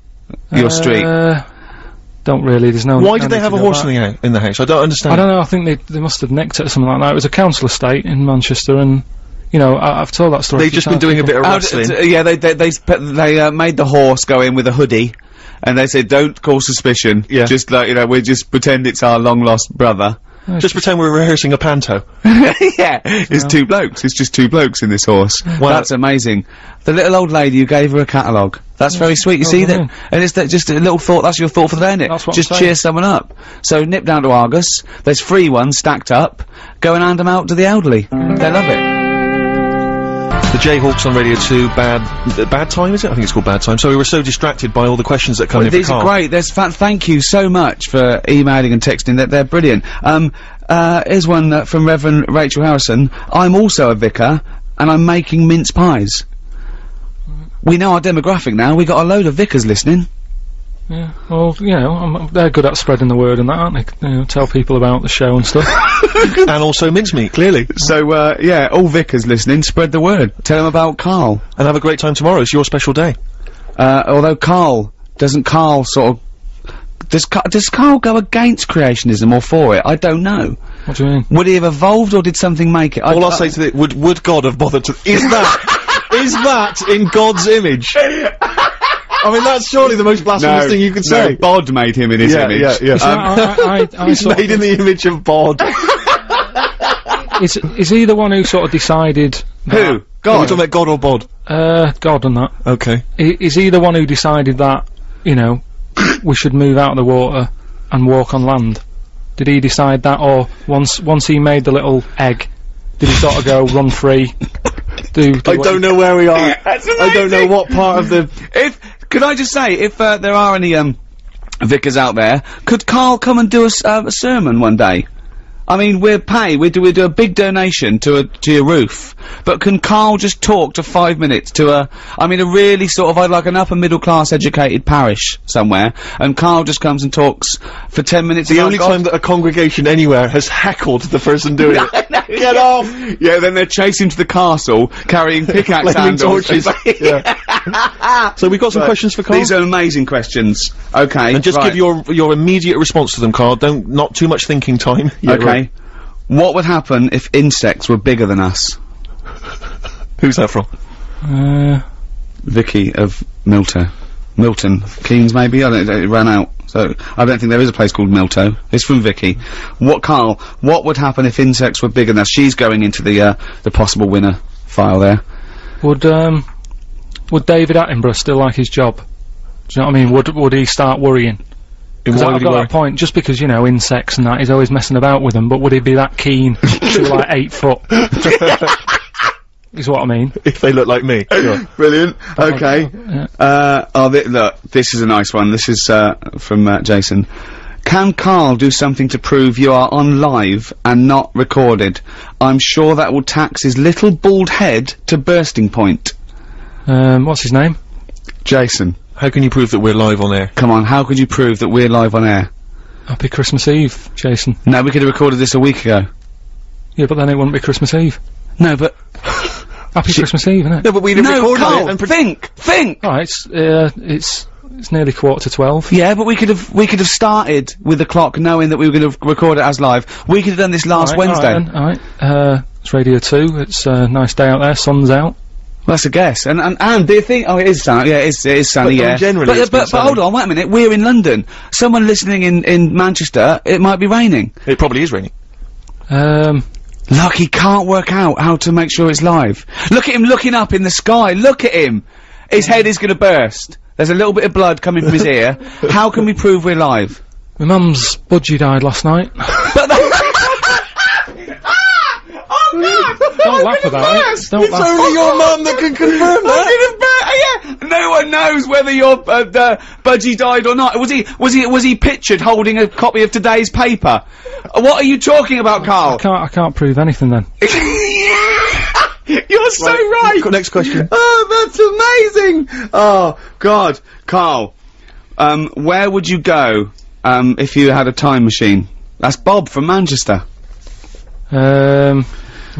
Speaker 3: your street?
Speaker 4: Uh, don't don't really. There's no.
Speaker 1: Why
Speaker 4: no
Speaker 1: did they have a horse
Speaker 4: back.
Speaker 1: in the, in the house? I don't understand.
Speaker 4: I don't know. I think they they must have nicked it or something like that. It was a council estate in Manchester, and you know I, I've told that story.
Speaker 1: They've just been
Speaker 4: times
Speaker 1: doing a bit of
Speaker 3: Oh,
Speaker 1: wrestling.
Speaker 3: d- d- yeah, they they they, they uh, made the horse go in with a hoodie, and they said, "Don't call suspicion.
Speaker 1: Yeah.
Speaker 3: just like you know, we just pretend it's our long lost brother."
Speaker 1: Just pretend we're rehearsing a panto.
Speaker 3: yeah, it's two blokes. It's just two blokes in this horse.
Speaker 1: Well-
Speaker 3: that's amazing. The little old lady who gave her a catalogue. That's very sweet. You
Speaker 4: Oh,
Speaker 3: see that,
Speaker 4: brilliant.
Speaker 3: and it's that just a little thought. That's your thought for the day, isn't it?
Speaker 4: That's what I'm
Speaker 3: just cheer someone up. So nip down to Argos. There's free ones stacked up. Go and hand them out to the elderly. They love it.
Speaker 1: The Jayhawks on Radio 2, bad, uh, bad time is it? I think it's called bad time. So we were so distracted by all the questions that come in
Speaker 3: These
Speaker 1: for
Speaker 3: are great. There's fa- thank you so much for emailing and texting. They're, they're brilliant. Um, uh, here's one uh, from Reverend Rachel Harrison. I'm also a vicar, and I'm making mince pies. We know our demographic now. We got a load of vicars listening.
Speaker 4: Yeah. Well, you know, um, they're good at spreading the word and that, aren't they? You know, tell people about the show and stuff.
Speaker 1: and also mincemeat, clearly.
Speaker 3: So uh, yeah, all vicars listening, spread the word. Tell them about Carl.
Speaker 1: And have a great time tomorrow. It's your special day.
Speaker 3: Uh, although Carl doesn't, Carl sort of does. Ca- does Carl go against creationism or for it? I don't know.
Speaker 4: what do you mean?
Speaker 3: Would he have evolved or did something make it? I-
Speaker 1: All I'll
Speaker 3: I-
Speaker 1: say to the, would, would God have bothered to, is that, is that in God's image? I mean, that's surely the most blasphemous thing you could say.
Speaker 3: Bod made him in his
Speaker 1: Yeah,
Speaker 3: image.
Speaker 1: yeah, yeah.
Speaker 4: See, I, I, I, I
Speaker 1: He's
Speaker 4: sort
Speaker 1: made in the image of Bod.
Speaker 4: is, is he the one who sort of decided?
Speaker 3: Who?
Speaker 1: Are we
Speaker 3: God.
Speaker 1: talking about God or Bod?
Speaker 4: Uh, God and that.
Speaker 1: Okay.
Speaker 4: I, is he the one who decided that, you know, we should move out of the water and walk on land? Did he decide that, or once once he made the little egg, did he sort of go run free? Do, do
Speaker 1: I don't know where we are. I don't know what part of the.
Speaker 3: If could I just say, if uh, there are any um vicars out there, could Carl come and do a, uh, a sermon one day? I mean, we're pay, we do we do a big donation to a to your roof, but can Carl just talk to five minutes to a? I mean, a really sort of I'd like an upper middle class educated parish somewhere, and Carl just comes and talks for ten minutes.
Speaker 1: The only
Speaker 3: God.
Speaker 1: time that a congregation anywhere has heckled the person doing it. Get off!
Speaker 3: Yeah, then they're chasing to the castle carrying pickaxe
Speaker 1: Flaming
Speaker 3: handles.
Speaker 1: torches. So we've got some questions for Carl.
Speaker 3: These are amazing questions. Okay,
Speaker 1: and just
Speaker 3: right.
Speaker 1: give your your immediate response to them, Carl. Don't not too much thinking time. Yeah,
Speaker 3: okay.
Speaker 1: right.
Speaker 3: What would happen if insects were bigger than us?
Speaker 1: Who's that from?
Speaker 4: Uh,
Speaker 3: Vicky of Milton. Milton Keynes, maybe. I don't. It ran out. So I don't think there is a place called Milto. It's from Vicky. What, Carl? What would happen if insects were bigger than us? She's going into the uh, the possible winner file there.
Speaker 4: would um, would David Attenborough still like his job? Do you know what I mean? Would would he start worrying?
Speaker 1: In
Speaker 4: Because
Speaker 1: why
Speaker 4: I've
Speaker 1: would he
Speaker 4: got
Speaker 1: worry?
Speaker 4: that point. Just because you know insects and that, he's always messing about with them. But would he be that keen to like eight foot? is what I mean.
Speaker 1: if they look like me. Sure.
Speaker 3: Brilliant. Okay.
Speaker 4: Yeah.
Speaker 3: Uh, oh, th- look, this is a nice one. This is uh, from uh, Jason. Can Carl do something to prove you are on live and not recorded? I'm sure that will tax his little bald head to bursting point.
Speaker 4: Um, what's his name?
Speaker 3: Jason,
Speaker 1: How can you prove that we're live on air?
Speaker 3: come on, how could you prove that we're live on air?
Speaker 4: Happy Christmas Eve, Jason.
Speaker 3: No, we could have recorded this a week ago.
Speaker 4: Yeah, but then it wouldn't be Christmas Eve.
Speaker 3: No, but
Speaker 4: Happy Christmas Eve, isn't it?
Speaker 1: No, but we'd have
Speaker 3: no,
Speaker 1: recorded
Speaker 3: Carl,
Speaker 1: it and pre-
Speaker 3: think, think.
Speaker 4: Alright, it's, uh, it's, it's nearly quarter to twelve.
Speaker 3: Yeah, but we could have we could have started with the clock knowing that we were going to record it as live. We could have done this last
Speaker 4: Alright,
Speaker 3: Wednesday.
Speaker 4: Alright, then, alright. Uh, it's Radio 2, it's a nice day out there, sun's out.
Speaker 3: Well, that's a guess. And and and do you think? Oh, it is sunny. Yeah, it is. It is sunny.
Speaker 1: But,
Speaker 3: yeah.
Speaker 1: generally
Speaker 3: but
Speaker 1: it's
Speaker 3: but,
Speaker 1: been
Speaker 3: but
Speaker 1: sunny.
Speaker 3: hold on, wait a minute. We're in London. Someone listening in in Manchester, it might be raining.
Speaker 1: it probably is raining.
Speaker 4: Um,
Speaker 3: Look, he can't work out how to make sure it's live. Look at him looking up in the sky. Look at him. His head is going to burst. There's a little bit of blood coming from his ear. How can we prove we're live?
Speaker 4: my mum's budgie died last night.
Speaker 3: But that.
Speaker 4: Don't laugh about it. Don't laugh.
Speaker 1: only your mum that can confirm
Speaker 3: I didn't bet- yeah. No one knows whether your uh, uh, budgie died or not. Was he? Was he? Was he pictured holding a copy of today's paper? Uh, what are you talking about, Carl?
Speaker 4: I can't, I can't prove anything then.
Speaker 3: You're so right.
Speaker 1: Next question.
Speaker 3: Oh, that's amazing. Oh God, Carl. Um, where would you go um, if you had a time machine? That's Bob from Manchester.
Speaker 4: Um,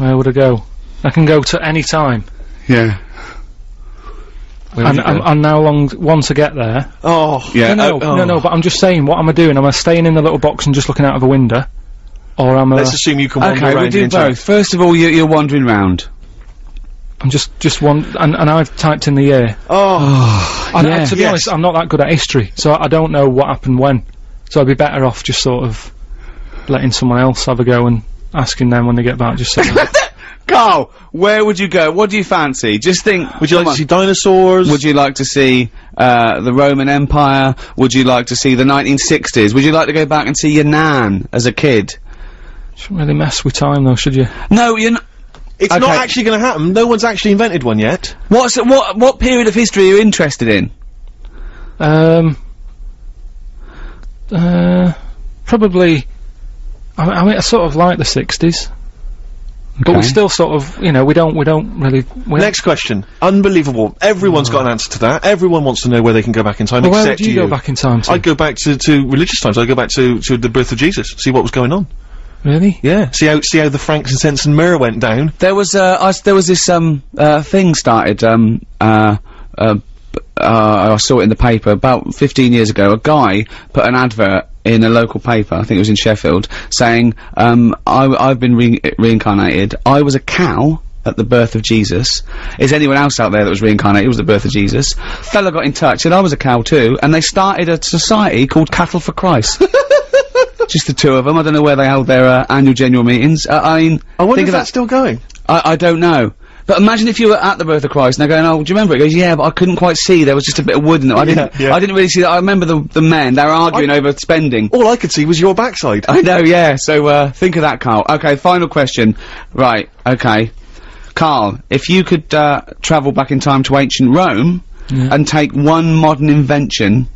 Speaker 4: where would I go? I can go to any time.
Speaker 3: Yeah.
Speaker 4: And,
Speaker 1: you go?
Speaker 4: and, and how long, once I get there,
Speaker 1: oh,
Speaker 3: Yeah.
Speaker 4: no, no, uh,
Speaker 3: oh,
Speaker 4: no, no, but I'm just saying, what am I doing? Am I staying in the little box and just looking out of a window? Or am I,
Speaker 1: Let's assume you can wander
Speaker 3: Okay,
Speaker 1: around
Speaker 3: we do
Speaker 1: into-
Speaker 3: both. First of all, you're, you're wandering round.
Speaker 4: I'm just, just one, and, and I've typed in the year.
Speaker 1: Oh,
Speaker 4: I,
Speaker 3: Yeah.
Speaker 4: I- to be
Speaker 1: Yes.
Speaker 4: honest, I'm not that good at history, so I don't know what happened when. So I'd be better off just sort of letting someone else have a go and asking them when they get back, just saying,
Speaker 3: Carl, where would you go? What do you fancy? Just think.
Speaker 1: would you like
Speaker 3: come
Speaker 1: to see dinosaurs?
Speaker 3: Would you like to see uh, the Roman Empire? Would you like to see the 1960s? Would you like to go back and see your nan as a kid?
Speaker 4: shouldn't really mess with time though, should you?
Speaker 3: No, you're not.
Speaker 1: It's not actually going to happen. No one's actually invented one yet.
Speaker 3: What's what? What period of history are you interested in?
Speaker 4: Um, uh, probably, I, I mean, I sort of like the 60s. But we still sort of, you know, we don't, we don't really, we
Speaker 1: Next question. Unbelievable. Everyone's got an answer to that. Everyone wants to know where they can go back in time,
Speaker 4: Well, where
Speaker 1: except
Speaker 4: would you, go back in time to?
Speaker 1: I'd go back to, to religious times. I'd go back to, to the birth of Jesus, see what was going on.
Speaker 4: really?
Speaker 1: Yeah. See how see how the frankincense and myrrh went down.
Speaker 3: There was uh, I s there was this um uh, thing started um uh, uh, uh I saw it in the paper about 15 years ago. A guy put an advert in a local paper, I think it was in Sheffield, saying um I I've been re- reincarnated. I was a cow at the birth of Jesus. Is anyone else out there that was reincarnated? It was the birth of Jesus. Fella got in touch, said I was a cow too, and they started a society called Cattle for Christ. Just the two of them. I don't know where they held their uh, annual general meetings. Uh, I mean,
Speaker 1: I wonder
Speaker 3: think
Speaker 1: if that's
Speaker 3: that.
Speaker 1: still going.
Speaker 3: I, I don't know. But imagine if you were at the birth of Christ and they're going, oh, do you remember it? He goes, yeah, but I couldn't quite see. There was just a bit of wood in it. I didn't,
Speaker 1: yeah.
Speaker 3: I didn't really see that. I remember the, the men, they were arguing over spending.
Speaker 1: All I could see was your backside.
Speaker 3: I know, yeah. So, uh, think of that, Carl. Okay, final question. Right, okay. Carl, if you could, uh, travel back in time to ancient Rome and take one modern invention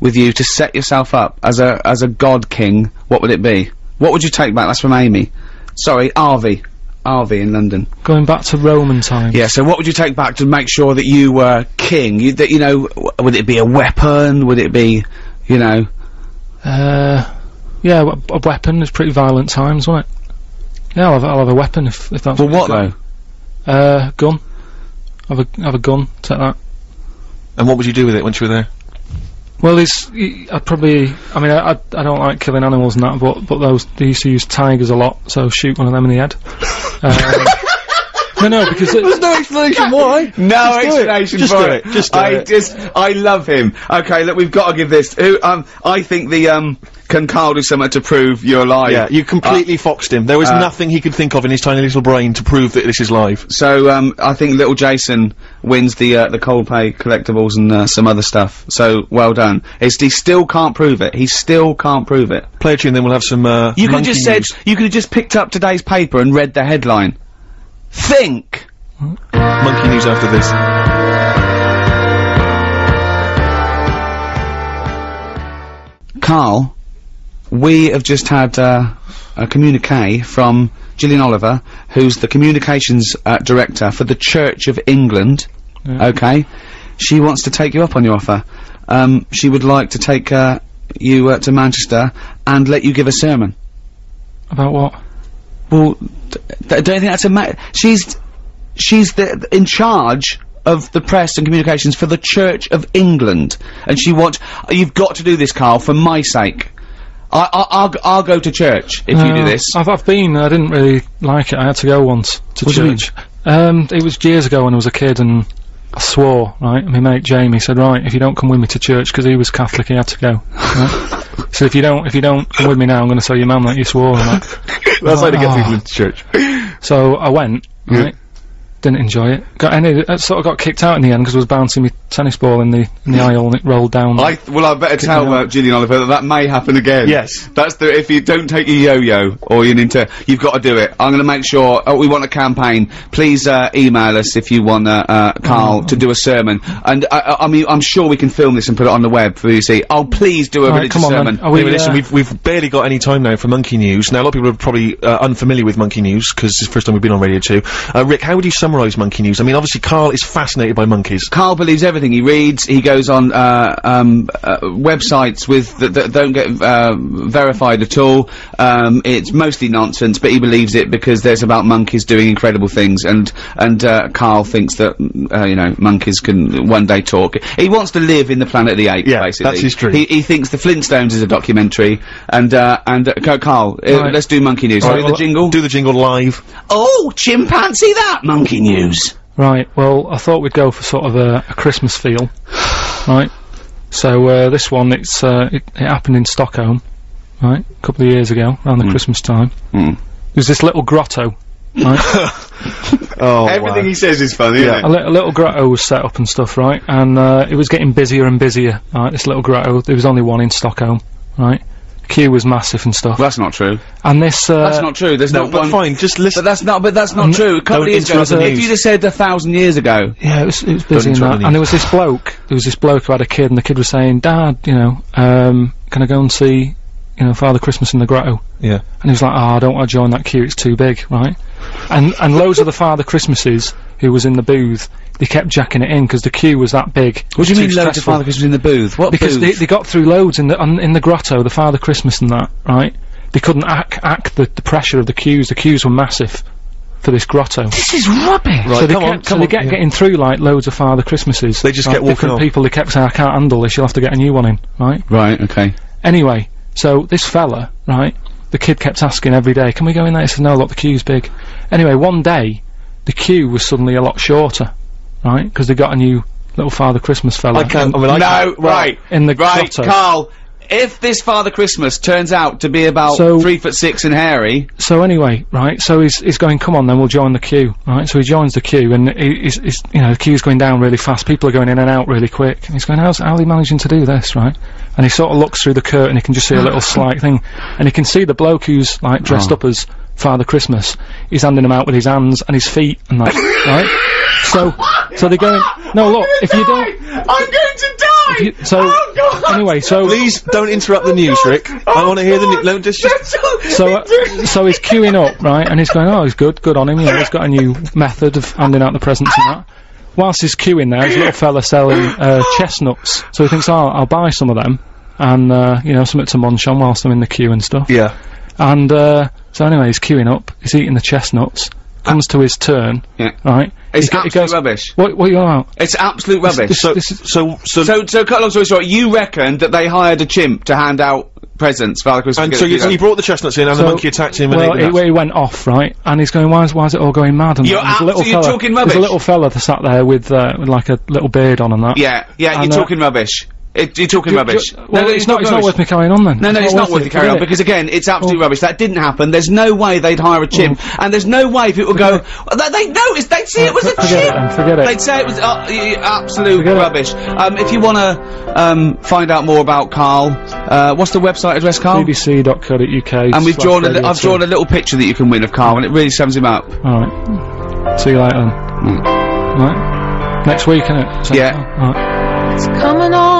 Speaker 3: with you to set yourself up as a, as a god king, what would it be? What would you take back? That's from Amy. Sorry, Arvy. Arvy in London.
Speaker 4: Going back to Roman times.
Speaker 3: Yeah, so what would you take back to make sure that you were king? You, that, you know, would it be a weapon? Would it be, you know,
Speaker 4: Uh, yeah, w- a weapon is pretty violent times, won't it? Yeah, I'll have, I'll have a weapon if, if that's
Speaker 3: well, what
Speaker 4: you've got.
Speaker 3: though?
Speaker 4: Uh, gun. Have a, have a gun, take that.
Speaker 1: And what would you do with it once you were there?
Speaker 4: Well, y- I'd probably, I mean, I, I, I don't like killing animals and that, but, but those, they used to use tigers a lot, so shoot one of them in the head. um, no, no, because there's
Speaker 1: no explanation why.
Speaker 3: No
Speaker 1: Just
Speaker 3: explanation
Speaker 1: Just
Speaker 3: for
Speaker 1: do
Speaker 3: it.
Speaker 1: it. Just do
Speaker 3: I
Speaker 1: it.
Speaker 3: just, I love him. Okay, look, we've got to give this. Who, um, I think the um, can Carl do something to prove you're alive?
Speaker 1: Yeah, you completely foxed him. There was
Speaker 3: uh,
Speaker 1: nothing he could think of in his tiny little brain to prove that this is live.
Speaker 3: So um, I think little Jason wins the uh, the Coldplay collectibles and uh, some other stuff. So well done. It's, he still can't prove it. He still can't prove it.
Speaker 1: Play a tune, then we'll have some. Uh,
Speaker 3: You could just said you could have just picked up today's paper and read the headline. Think.
Speaker 1: monkey news after this.
Speaker 3: Carl, we have just had uh, a communique from Gillian Oliver, who's the communications uh, director for the Church of England. Okay, she wants to take you up on your offer. Um, she would like to take uh, you uh, to Manchester and let you give a sermon.
Speaker 4: about what?
Speaker 3: Well, don't you think that's a ma- she's she's the in charge of the press and communications for the Church of England, and she wants. You've got to do this, Carl, for my sake. I, I, I'll, go to church if you do
Speaker 4: Uh,
Speaker 3: this.
Speaker 4: I've, I've been, I didn't really like it, I had to go once to
Speaker 3: What do you mean?
Speaker 4: church. Um, it was years ago when I was a kid and I swore, right, my mate Jamie said, right, if you don't come with me to church, because he was Catholic, he had to go. Right? so if you don't, if you don't come with me now, I'm gonna tell your mum that you swore that.
Speaker 1: That's how to get
Speaker 4: Oh.
Speaker 1: people into church.
Speaker 4: So I went, right, didn't enjoy it. Got any, I sort of got kicked out in the end because I was bouncing my tennis ball in the, in the aisle and it rolled down.
Speaker 3: I well, I better tell
Speaker 4: me
Speaker 3: uh, Gillian Oliver that that may happen again.
Speaker 1: Yes.
Speaker 3: that's the if you don't take your yo-yo or your Ninja, you've got to do it. I'm going to make sure. Oh, we want a campaign. Please uh, email us if you want uh, uh, Carl to do a sermon. And I, I, I mean, I'm sure we can film this and put it on the web for you to see. Oh, please do a
Speaker 4: Right,
Speaker 3: religious
Speaker 4: come on
Speaker 3: sermon.
Speaker 4: then. Are we,
Speaker 1: Anyway, listen,
Speaker 4: uh,
Speaker 1: we've we've barely got any time now for Monkey News. Now, a lot of people are probably uh, unfamiliar with Monkey News because it's the first time we've been on Radio Two. Uh, Rick, how would you sum summarise monkey news? I mean, obviously Carl is fascinated by monkeys.
Speaker 3: Carl believes everything he reads. He goes on uh, um, uh, websites with that, that don't get uh, verified at all. Um, it's mostly nonsense, but he believes it because there's about monkeys doing incredible things, and and uh, Carl thinks that uh, you know monkeys can one day talk. He wants to live in the Planet of the Apes.
Speaker 1: Yeah,
Speaker 3: basically.
Speaker 1: that's his dream.
Speaker 3: He, he thinks the Flintstones is a documentary, and uh, and uh, Ca- Carl, uh,
Speaker 4: Right.
Speaker 3: let's do monkey news.
Speaker 1: Right,
Speaker 3: Sorry,
Speaker 1: well,
Speaker 3: the jingle.
Speaker 1: Do the jingle live.
Speaker 3: oh, chimpanzee that monkey news.
Speaker 4: Right, well, I thought we'd go for sort of a, a Christmas feel, right? So, uh, this one, it's, uh, it, it happened in Stockholm, right? A couple of years ago, around the Christmas time.
Speaker 3: Mm.
Speaker 4: There's this little grotto, right?
Speaker 1: Oh,
Speaker 3: Everything he says is funny,
Speaker 1: Yeah.
Speaker 3: isn't
Speaker 4: a, li- a little grotto was set up and stuff, right? And, uh, it was getting busier and busier, right? This little grotto, there was only one in Stockholm, right? Queue was massive and stuff.
Speaker 3: That's not true.
Speaker 4: And this, uh,
Speaker 3: That's not true. There's
Speaker 1: No,
Speaker 3: not
Speaker 1: but
Speaker 3: one.
Speaker 1: fine, just listen.
Speaker 3: But
Speaker 1: listen.
Speaker 3: that's not. But that's not true. A couple
Speaker 1: don't
Speaker 3: years ago,
Speaker 1: interrupt the
Speaker 3: if
Speaker 1: news.
Speaker 3: you'd have said a thousand years ago,
Speaker 4: Yeah, it was, it was busy in
Speaker 1: interrupt
Speaker 4: that.
Speaker 1: the
Speaker 4: And there was this bloke, there was this bloke who had a kid, and the kid was saying, Dad, you know, um, can I go and see, you know, Father Christmas in the grotto?
Speaker 1: Yeah.
Speaker 4: And he was like, oh, I don't want to join that queue, it's too big, right? And, and loads of the Father Christmases who was in the booth, they kept jacking it in because the queue was that big.
Speaker 3: what do you
Speaker 4: Too
Speaker 3: mean loads of. Father Christmas in the booth? What
Speaker 4: Because
Speaker 3: booth?
Speaker 4: they, they got through loads in the, on, in the grotto, the Father Christmas and that, right? They couldn't act, act the, the pressure of the queues, the queues were massive for this grotto.
Speaker 3: this is rubbish.
Speaker 1: Right,
Speaker 4: so they
Speaker 1: come
Speaker 4: kept,
Speaker 1: on,
Speaker 4: so they
Speaker 1: on.
Speaker 4: get
Speaker 1: yeah.
Speaker 4: getting through like loads of Father Christmases.
Speaker 1: They just
Speaker 4: Like,
Speaker 1: kept walking
Speaker 4: different
Speaker 1: on.
Speaker 4: people. They kept saying, "I can't handle this. You'll have to get a new one in." Right.
Speaker 3: Right. Okay.
Speaker 4: Anyway, so this fella, right, the kid kept asking every day, "Can we go in there?" He said, "No, look, the queue's big." Anyway, one day, the queue was suddenly a lot shorter, right, because they got a new little Father Christmas fella.
Speaker 1: I can't. I mean, I
Speaker 3: no.
Speaker 1: can't.
Speaker 3: Right.
Speaker 4: In the
Speaker 3: right,
Speaker 4: grotto.
Speaker 3: Carl. If this Father Christmas turns out to be about
Speaker 4: So-
Speaker 3: three foot six and hairy,
Speaker 4: So anyway, right, so he's, he's going, come on then, we'll join the queue, right, so he joins the queue, and he, he's, he's, you know, the queue's going down really fast, people are going in and out really quick, and he's going, how's, how are they managing to do this, right? And he sort of looks through the curtain, he can just see a little slight thing, and he can see the bloke who's, like, dressed
Speaker 3: Oh.
Speaker 4: up as Father Christmas, he's handing him out with his hands and his feet and that, right? So, so they're going, no look, if you don't,
Speaker 3: I'm going to die.
Speaker 4: if you, so, anyway, so,
Speaker 1: Please don't interrupt the news, Rick. I want to hear the news. No, just, just.
Speaker 4: So, uh, so he's queuing up, right, and he's going, oh, he's good, good on him, you know, he's got a new method of handing out the presents and that. Whilst he's queuing there, there's a little fella selling, uh, chestnuts. So he thinks, oh, I'll buy some of them, and, uh, you know, something to munch on whilst I'm in the queue and stuff.
Speaker 1: Yeah.
Speaker 4: And, uh, so anyway, he's queuing up, he's eating the chestnuts, comes to his turn,
Speaker 3: Yeah.
Speaker 4: right?
Speaker 3: It's
Speaker 4: he, go- he
Speaker 3: absolute
Speaker 4: goes,
Speaker 3: rubbish.
Speaker 4: What, what are you on about?
Speaker 3: It's absolute rubbish.
Speaker 4: this-
Speaker 1: So,
Speaker 4: this is-
Speaker 1: so, so,
Speaker 3: so, so cut long story short, you reckon that they hired a chimp to hand out presents, Father Christmas.
Speaker 1: and so you, he brought the chestnuts in, and the monkey attacked him,
Speaker 4: well,
Speaker 1: and
Speaker 4: he,
Speaker 1: he,
Speaker 4: went off, right? And he's going, why is, why is it all going mad? And
Speaker 3: You're
Speaker 4: that? There's a little
Speaker 3: abso- you're
Speaker 4: fella,
Speaker 3: talking
Speaker 4: There's a little fella that sat there with, uh, with like a little beard on and that.
Speaker 3: Yeah, yeah,
Speaker 4: And,
Speaker 3: you're
Speaker 4: uh,
Speaker 3: talking rubbish. It, you're talking
Speaker 4: Ju-
Speaker 3: rubbish.
Speaker 4: ju- well,
Speaker 3: no,
Speaker 4: it's, not. It's not worth me carrying on then.
Speaker 3: No, no, it's not worth
Speaker 4: it.
Speaker 3: it carrying on
Speaker 4: it.
Speaker 3: because again, it's absolute
Speaker 4: Oh.
Speaker 3: rubbish. That didn't happen. There's no way they'd hire a chimp, and there's no way people would go. They, they no, it's, they'd see it was a
Speaker 4: Forget
Speaker 3: chimp.
Speaker 4: it forget it.
Speaker 3: They'd say it was uh, absolute
Speaker 4: Forget
Speaker 3: rubbish. Um, if you want to um, find out more about Carl, uh, what's the website address, Carl?
Speaker 4: BBC.co.uk.
Speaker 3: And we've drawn A li- I've drawn a little picture that you can win of Carl, and it really sums him up.
Speaker 4: Alright. See you later then.
Speaker 3: Mm.
Speaker 4: Right. Next week, innit? Same
Speaker 3: Yeah.
Speaker 4: time. Alright.
Speaker 5: It's coming on